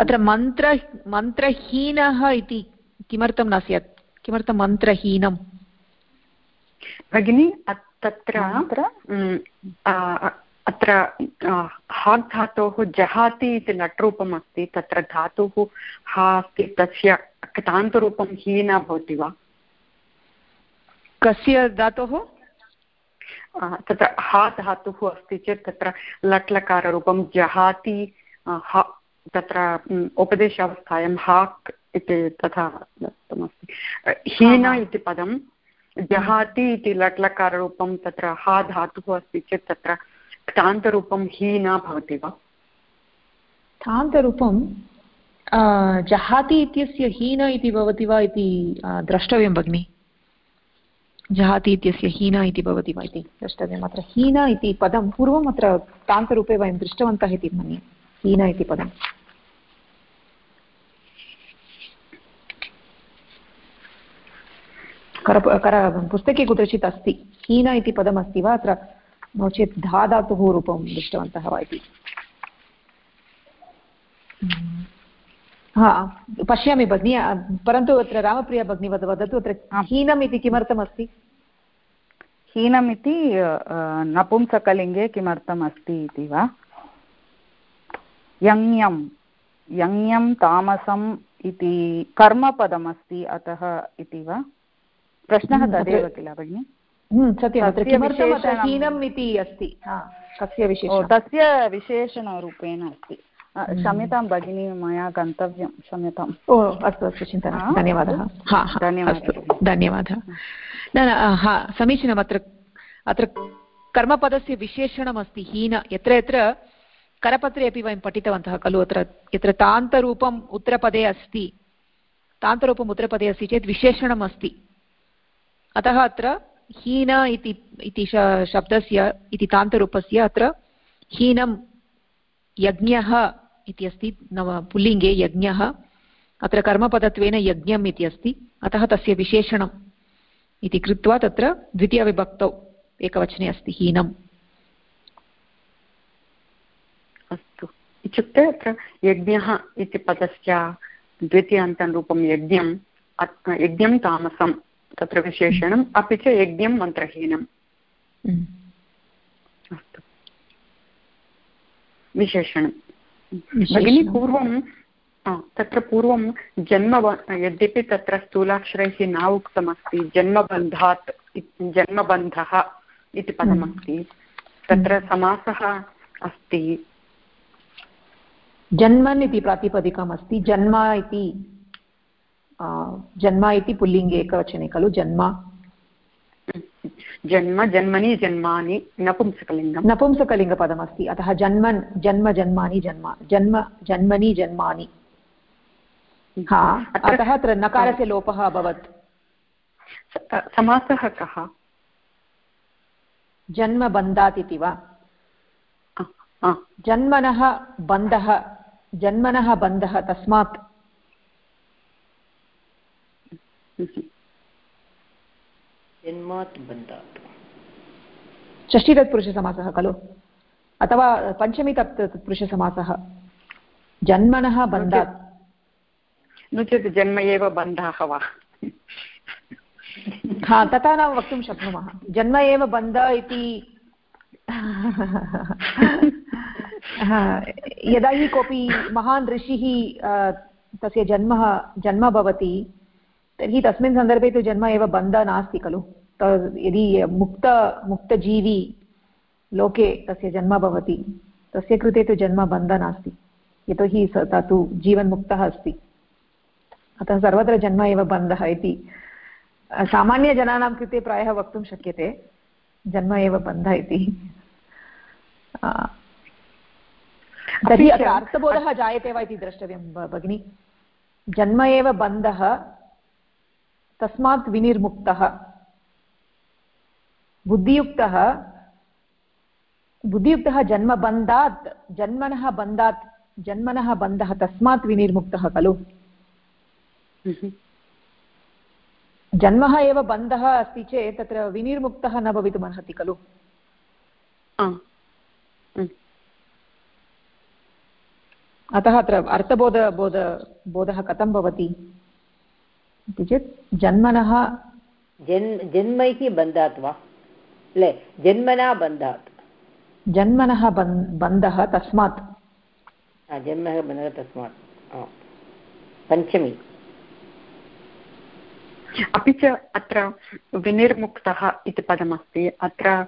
अत्र मन्त्र मन्त्रहीनः इति किमर्थं न स्यात्? किमर्थं मन्त्रहीनं भगिनी तत्र अत्र हाक् धातोः जहाति इति लट्रूपम् अस्ति तत्र धातुः हा अस्ति तस्य क्तान्तरूपं हि न भवति वा? कस्य धातोः? तत्र हा धातुः अस्ति चेत् तत्र लट्लकाररूपं जहाति हा तत्र उपदेशावस्थायां हाक् इति तथा दत्तमस्ति। हीन इति पदं जहाति इति लट्लकाररूपं तत्र हा धातुः अस्ति चेत् तत्र क्तान्तरूपं हि न भवति वा? क्तान्तरूपं जहाति इत्यस्य हीन इति भवति वा इति द्रष्टव्यं भगिनि? जहाति इत्यस्य हीन इति भवति वा इति द्रष्टव्यम्। अत्र हीन इति पदं पूर्वम् अत्र क्तान्तरूपे वयं दृष्टवन्तः इति मन्ये। हीन इति पदम् कर कर, पुस्तके कुत्रचित् अस्ति। हीन इति पदमस्ति वा अत्र? नो चेत् धा धातुः रूपं दृष्टवन्तः वा इति। हा पश्यामि भगिनि परन्तु अत्र रामप्रिया भगिनी वद वदतु अत्र हीनम् इति किमर्थमस्ति? हीनम् इति नपुंसकलिङ्गे किमर्थम् अस्ति इति वा? यङ्यं यङ्यं तामसम् इति कर्मपदमस्ति अतः इति वा? प्रश्नः तदेव किल भगिनि? हम्म, सत्यम् अत्र किमर्थम् अत्र हीनम् इति अस्ति। कस्य विशेषः तस्य विशेषणरूपेण अस्ति। क्षम्यतां भगिनी मया गन्तव्यं क्षम्यताम्। ओ अस्तु अस्तु चिन्ता धन्यवादः। हा धन्यवादः। धन्यवादः। न न हा समीचीनम् अत्र अत्र कर्मपदस्य विशेषणमस्ति हीन। यत्र यत्र करपत्रे अपि वयं पठितवन्तः खलु अत्र यत्र तान्तरूपम् उत्तरपदे अस्ति। तान्तरूपम् उत्तरपदे अस्ति चेत् विशेषणम् अस्ति अतः अत्र हीन इति शब्दस्य, इति तान्तरूपस्य अत्र हीनं यज्ञः इति अस्ति, नव पुल्लिङ्गे यज्ञः। अत्र कर्मपदत्वेन यज्ञम् इति अस्ति। अतः तस्य विशेषणम् इति कृत्वा तत्र द्वितीयविभक्तौ एकवचने अस्ति हीनम्। अस्तु। इत्युक्ते अत्र यज्ञः इति पदस्य द्वितीयान्तं रूपं यज्ञं यज्ञं तामसं तत्र विशेषणम् अपि च यज्ञं मन्त्रहीनम् अस्तु। विशेषणं भगिनी पूर्वं तत्र पूर्वं जन्म यद्यपि तत्र स्थूलाक्षरैः न उक्तमस्ति जन्मबन्धात् जन्मबन्धः इति पदमस्ति। तत्र समासः अस्ति। जन्मन् इति प्रातिपदिकमस्ति जन्म इति जन्म इति पुल्लिङ्गे एकवचने खलु जन्म जन्म जन्मनि जन्मानि नपुंसकलिङ्गं नपुंसकलिङ्गपदमस्ति अतः जन्मन् जन्म जन्मानि जन्म जन्म जन्मनि जन्मानि हा अतः अत्र नकारस्य लोपः अभवत् समासः कः जन्मबन्धात् इति वा जन्मनः बन्धः जन्मनः बन्धः तस्मात् जन्मात् बन्धात्। षष्ठी तत्पुरुषसमासः खलु? अथवा पञ्चमी तत् तत्पुरुषसमासः जन्मनः बन्धात्। नो चेत् जन्म एव बन्धः वा? हा तथा न वक्तुं शक्नुमः। जन्म एव बन्ध इति यदा हि कोऽपि महान् ऋषिः तस्य जन्म जन्म भवति तर्हि तस्मिन् सन्दर्भे तु जन्म एव बन्ध नास्ति खलु। यदि मुक्त मुक्तजीवी लोके तस्य जन्म भवति तस्य कृते तु जन्म बन्ध नास्ति। यतोहि स तु जीवन्मुक्तः अस्ति। अतः सर्वत्र जन्म एव बन्धः इति सामान्यजनानां कृते प्रायः वक्तुं शक्यते। जन्म एव बन्ध इति। तर्हि अत्र अर्थबोधः जायते वा इति द्रष्टव्यं भगिनि? जन्म एव बन्धः तस्मात् विनिर्मुक्तः बुद्धियुक्तः बुद्धियुक्तः जन्मबन्धात् जन्मनः बन्धात् जन्मनः बन्धः तस्मात् विनिर्मुक्तः खलु हम्म। जन्मः एव बन्धः अस्ति चेत् तत्र विनिर्मुक्तः न भवितुमर्हति खलु हम्म। अतः अत्र अर्थबोध बोध बोधः कथं भवति इति चेत् जन्मनः जन्म जन्मैः बन्धात् वा? जन्मना बन्धात्। जन्मनः बन्धः तस्मात्। जन्मः बन्धः तस्मात्। पञ्चमी। अपि च अत्र विनिर्मुक्तः इति पदमस्ति। अत्र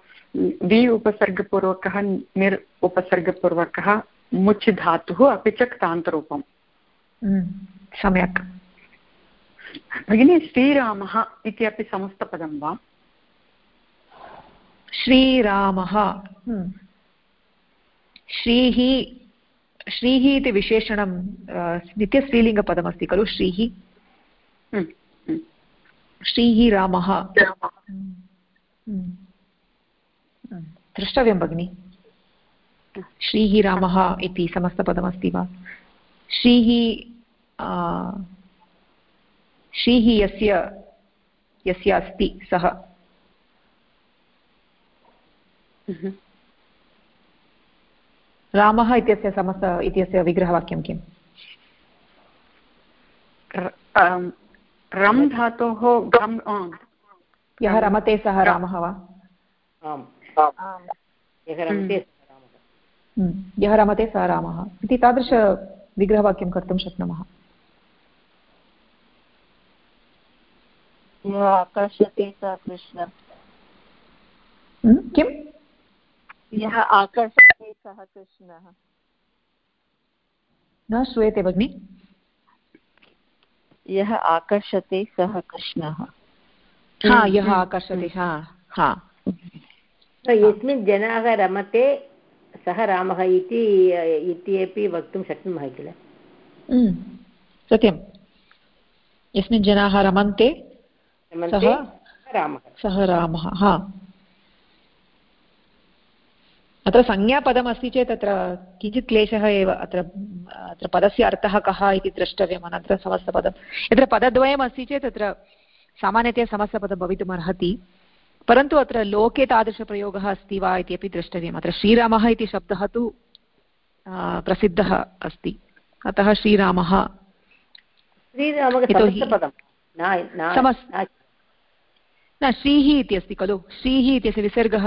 वि उपसर्गपूर्वकः निर् उपसर्गपूर्वकः मुच् धातुः अपि च क्तान्तरूपम्। हम्म, सम्यक्। भगिनी श्रीरामः इति अपि समस्तपदं वा? श्रीरामः। हम्म। श्रीः श्रीः इति विशेषणं नित्यस्त्रीलिङ्गपदमस्ति खलु श्रीः? हम्म, श्रीः रामः। द्रष्टव्यं भगिनि। श्रीः रामः इति समस्तपदमस्ति वा? श्रीः श्रीः यस्य यस्य अस्ति सः। हम्म। रामः इत्यस्य समस्त इत्यस्य विग्रहवाक्यं किम्? रम् धातोः यः रमते सः रामः वा? यः रमते सः रामः। इति तादृशविग्रहवाक्यं कर्तुं शक्नुमः। आकर्षते सः कृष्ण। किम्? यः आकर्षते सः कृष्णः। न श्रूयते भगिनि। यः आकर्षते सः कृष्णः। हा यः आकर्षते हा हा। यस्मिन् जनाः रमते सः रामः इति इति अपि वक्तुं शक्नुमः किल? सत्यं यस्मिन् जनाः रमन्ते सः रामः। सः रामः हा। अत्र संज्ञापदमस्ति चेत् अत्र किञ्चित् क्लेशः एव अत्र अत्र पदस्य अर्थः कः इति द्रष्टव्यम् अनन्तरं समस्तपदं। यत्र पदद्वयमस्ति चेत् अत्र सामान्यतया समस्तपदं भवितुमर्हति। परन्तु अत्र लोके तादृशप्रयोगः अस्ति वा इति अपि द्रष्टव्यम्। अत्र श्रीरामः इति शब्दः तु प्रसिद्धः अस्ति। अतः श्रीरामः। न श्रीः इति अस्ति खलु। श्रीः इत्यस्य विसर्गः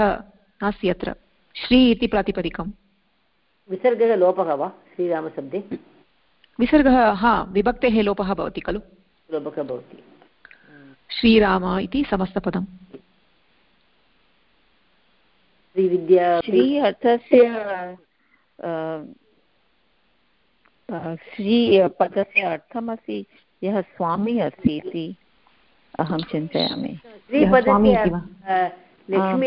नास्ति अत्र श्री इति प्रातिपदिकं विसर्गः लोपः वा? श्रीरामशब्दे? विसर्गः हा विभक्तेः लोपः भवति खलु। लोपः भवति। श्रीराम इति समस्तपदम्। श्रीविद्या श्री अर्थस्य श्री पदस्य अर्थमस्ति यः स्वामी अस्ति इति। अहं चिन्तयामि। लक्ष्मी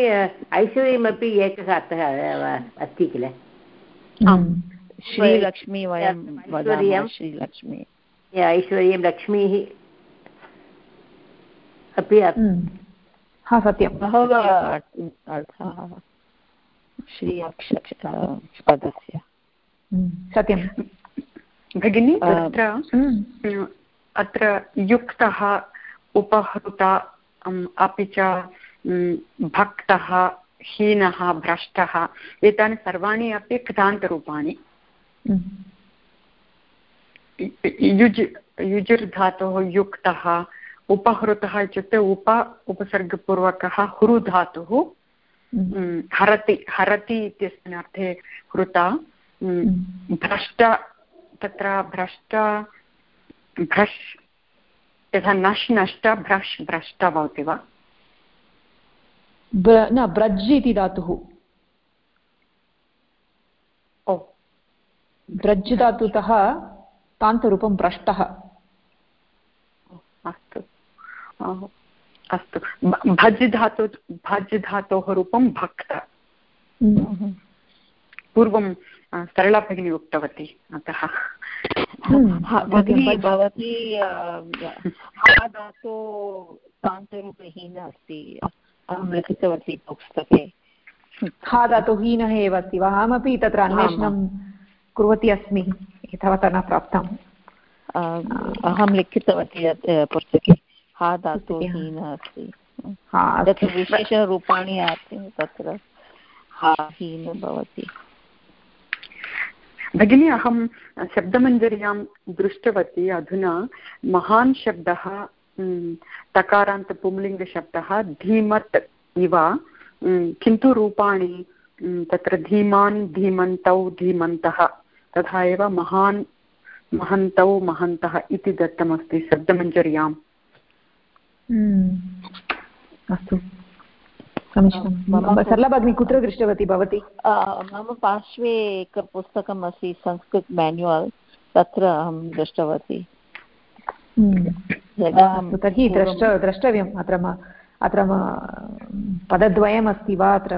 ऐश्वर्यमपि एकः अर्थः अस्ति किल? श्रीलक्ष्मी वयं वदामः श्रीलक्ष्मी ऐश्वर्यं लक्ष्मीः अपि हा सत्यं। बहवः अर्थाः श्री अक्ष पदस्य। सत्यं। भगिनि अत्र अत्र युक्तः उपहृता अपि च भक्तः हीनः भ्रष्टः एतानि सर्वाणि अपि कृतान्तरूपाणि। युज् युजुर्धातोः युक्तः उपहृतः इत्युक्ते उप उपसर्गपूर्वकः हुरुधातुः हरति हरति इत्यस्मिन् अर्थे हृता भ्रष्ट तत्र भ्रष्ट भ्रश् यथा नश् नष्ट भ्रश् भ्रष्ट भवति वा? न ब्रज् इति धातुः। ओ। ब्रज् धातुतः तान्तरूपं भ्रष्टः अस्तु। अस्तु। भज् धातु भज् धातोः रूपं भक्त। पूर्वं सरला भगिनी उक्तवती अतः भगिनी भवती धातु तान्तरूपहीन अस्ति अहं लिखितवती पुस्तके हा धातुहीनः एव अस्ति वा अहमपि तत्र अन्वेषणं कुर्वती अस्मि एतावता न प्राप्तम् अहं लिखितवती पुस्तके हा धातुहीन अस्ति तत्र विशेषरूपाणि अस्ति तत्र हा हीन भवति भगिनी, अहं शब्दमञ्जर्यां दृष्टवती अधुना। महान् शब्दः तकारान्तपुंलिङ्गशब्दः धीमत् इव। किन्तु रूपाणि तत्र धीमान्, धीमन्तौ, धीमन्तः, तथा एव महान्, महन्तौ, महन्तः इति दत्तमस्ति शब्दमञ्जर्याम्। अस्तु। समीचीनं। सरला भगिनी कुत्र दृष्टवती भवती? मम पार्श्वे एकं पुस्तकम् अस्ति संस्कृत मेन्युवल् तत्र अहं दृष्टवती। तर्हि द्रष्ट द्रष्टव्यम् अत्र अत्र पदद्वयमस्ति वा अत्र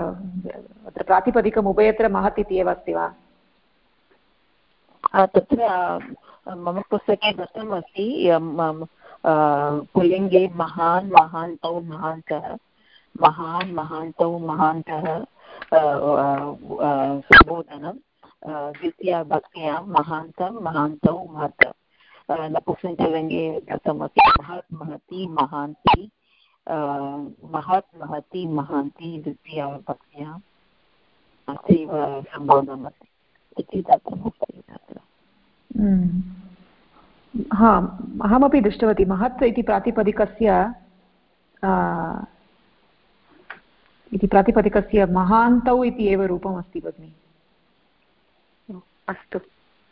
अत्र प्रातिपदिकम् उभयत्र महत् इति एव अस्ति वा? तत्र मम पुस्तके दत्तम् अस्ति पुल्लिङ्गे महान् महान्तौ महान्तः महान् महान्तौ महान्तः सम्बोधनं द्वितीयभक्त्यां महान्तं, महान्तौ महत् नपुंसकलिङ्गे दत्तमस्ति महत् महती महान्ति महत् महती महान्ति द्वितीयभक्त्याम् अतीव सम्बोधनमस्ति इति दत्तमस्ति तत्र। हा, अहमपि दृष्टवती महत् इति प्रातिपदिकस्य इति प्रातिपदिकस्य महान्तौ इति एव रूपमस्ति भगिनि। अस्तु।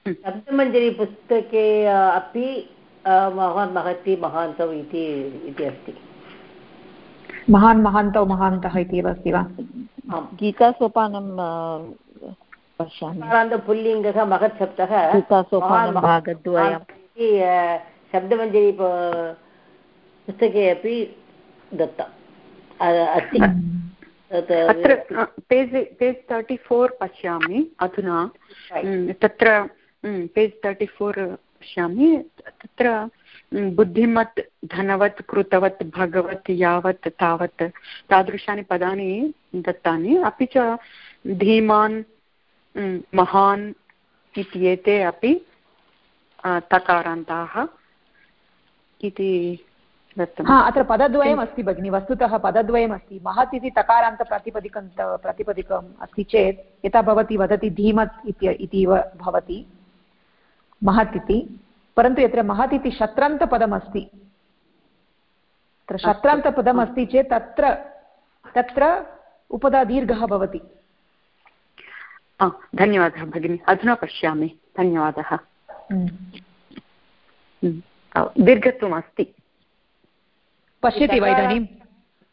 शब्दमञ्जरी पुस्तके अपि महान् महति महान्तौ इति अस्ति। महान् महान्तौ महान्तः इति एव अस्ति वा? गीतासोपानं पश्यामि। पुल्लिङ्गः महत् शब्दः शब्दमञ्जरी पुस्तके अपि दत्ता अस्ति। अत्र पेज् पेज् तर्टि फोर् पश्यामि अधुना। तत्र पेज् तर्टि फोर् पश्यामि। तत्र बुद्धिमत् धनवत् कृतवत् भगवत् यावत् तावत् तादृशानि पदानि दत्तानि। अपि च धीमान् महान् इत्येते अपि तकारान्ताः इति हा अत्र पदद्वयम् अस्ति भगिनि वस्तुतः पदद्वयम् अस्ति। महत् इति तकारान्तप्रातिपदिकं प्रातिपदिकम् अस्ति चेत् यथा भवती वदति धीमत् इत्येव भवति महत् इति परन्तु यत्र महत् इति शत्रन्तपदम् अस्ति। तत्र शत्रान्तपदम् अस्ति चेत् तत्र तत्र उपदा दीर्घः भवति। धन्यवादः भगिनि। अधुना पश्यामि। धन्यवादः। हम्म। हम्म। दीर्घत्वम् अस्ति पश्यति वा इदानीं?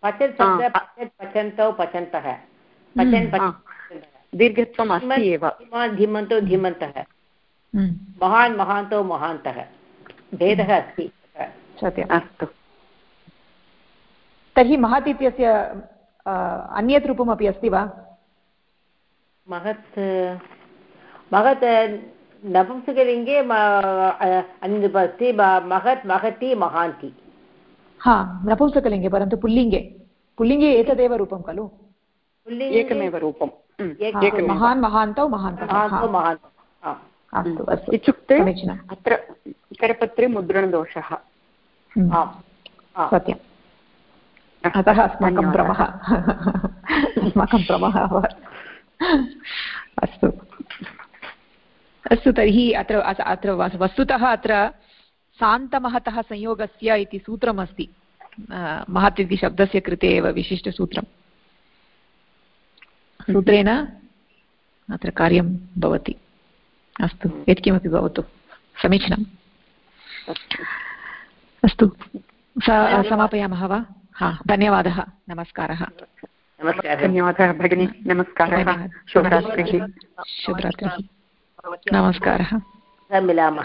पचन्तौ पचन्तः हम्म, दीर्घत्वम् अस्ति एव। धीमन्तौ धीमन्तः। हम्म। महान् महान्तौ महान्तः। भेदः अस्ति। अस्तु। तर्हि महत् इत्यस्य अन्यत् रूपमपि अस्ति वा? महत् महत् नपुंसकलिङ्गे अस्ति। महत् महति महान्ति। हा नपुंसकलिङ्गे परन्तु पुल्लिङ्गे पुल्लिङ्गे एतदेव रूपं खलु। एकमेव रूपं। महान् महान्तौ महान्तौ अस्तु अस्तु। इत्युक्ते अत्र करपत्रे मुद्रणदोषः। सत्यम्। अतः अस्माकं भ्रमः। अस्माकं भ्रमः अभवत्। अस्तु। अस्तु तर्हि अत्र अत्र वस्तुतः अत्र सान्तमहतः संयोगस्य इति सूत्रमस्ति। महत् इति शब्दस्य कृते एव विशिष्टसूत्रं सूत्रेण अत्र कार्यं भवति। अस्तु यत्किमपि भवतु। समीचीनम्। अस्तु समापयामः वा? हा धन्यवादः। नमस्कारः। धन्यवादः भगिनी। नमस्कारः। शुभरात्रिः। शुभरात्रिः। नमस्कारः। मिलामः।